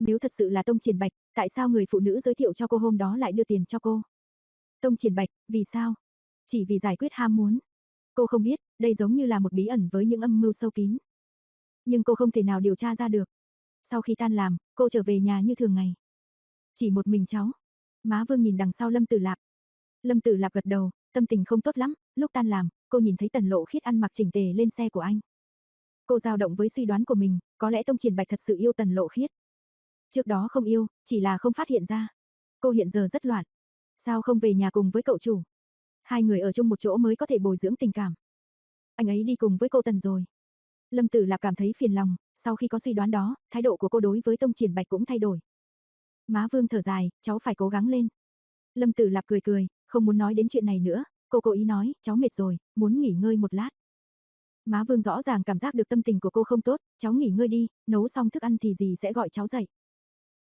Nếu thật sự là Tông Triển Bạch, tại sao người phụ nữ giới thiệu cho cô hôm đó lại đưa tiền cho cô? Tông Triển Bạch, vì sao? Chỉ vì giải quyết ham muốn. Cô không biết, đây giống như là một bí ẩn với những âm mưu sâu kín. Nhưng cô không thể nào điều tra ra được. Sau khi tan làm, cô trở về nhà như thường ngày. Chỉ một mình cháu. Má Vương nhìn đằng sau Lâm Tử Lạp. Lâm Tử Lạp gật đầu, tâm tình không tốt lắm, lúc tan làm, cô nhìn thấy Tần Lộ Khiết ăn mặc chỉnh tề lên xe của anh. Cô dao động với suy đoán của mình, có lẽ Tông Triển Bạch thật sự yêu Tần Lộ Khiết. Trước đó không yêu, chỉ là không phát hiện ra. Cô hiện giờ rất loạn. Sao không về nhà cùng với cậu chủ? Hai người ở chung một chỗ mới có thể bồi dưỡng tình cảm. Anh ấy đi cùng với cô Tần rồi. Lâm Tử Lạp cảm thấy phiền lòng, sau khi có suy đoán đó, thái độ của cô đối với Tông Triển Bạch cũng thay đổi. Má Vương thở dài, cháu phải cố gắng lên. Lâm Tử Lạp cười cười, không muốn nói đến chuyện này nữa, cô cố ý nói, cháu mệt rồi, muốn nghỉ ngơi một lát. Má Vương rõ ràng cảm giác được tâm tình của cô không tốt, cháu nghỉ ngơi đi, nấu xong thức ăn thì gì sẽ gọi cháu dậy.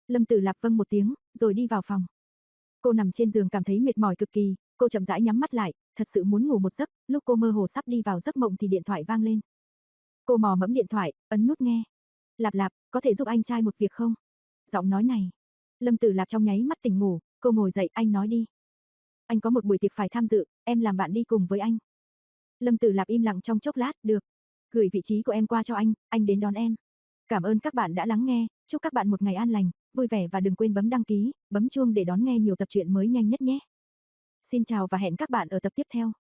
Lâm Tử Lạp vâng một tiếng, rồi đi vào phòng. Cô nằm trên giường cảm thấy mệt mỏi cực kỳ, cô chậm rãi nhắm mắt lại, thật sự muốn ngủ một giấc, lúc cô mơ hồ sắp đi vào giấc mộng thì điện thoại vang lên. Cô mò mẫm điện thoại, ấn nút nghe. Lạp lạp, có thể giúp anh trai một việc không? Giọng nói này. Lâm Tử Lạp trong nháy mắt tỉnh ngủ, cô ngồi dậy, anh nói đi. Anh có một buổi tiệc phải tham dự, em làm bạn đi cùng với anh. Lâm Tử Lạp im lặng trong chốc lát, được. Gửi vị trí của em qua cho anh, anh đến đón em. Cảm ơn các bạn đã lắng nghe, chúc các bạn một ngày an lành, vui vẻ và đừng quên bấm đăng ký, bấm chuông để đón nghe nhiều tập truyện mới nhanh nhất nhé. Xin chào và hẹn các bạn ở tập tiếp theo.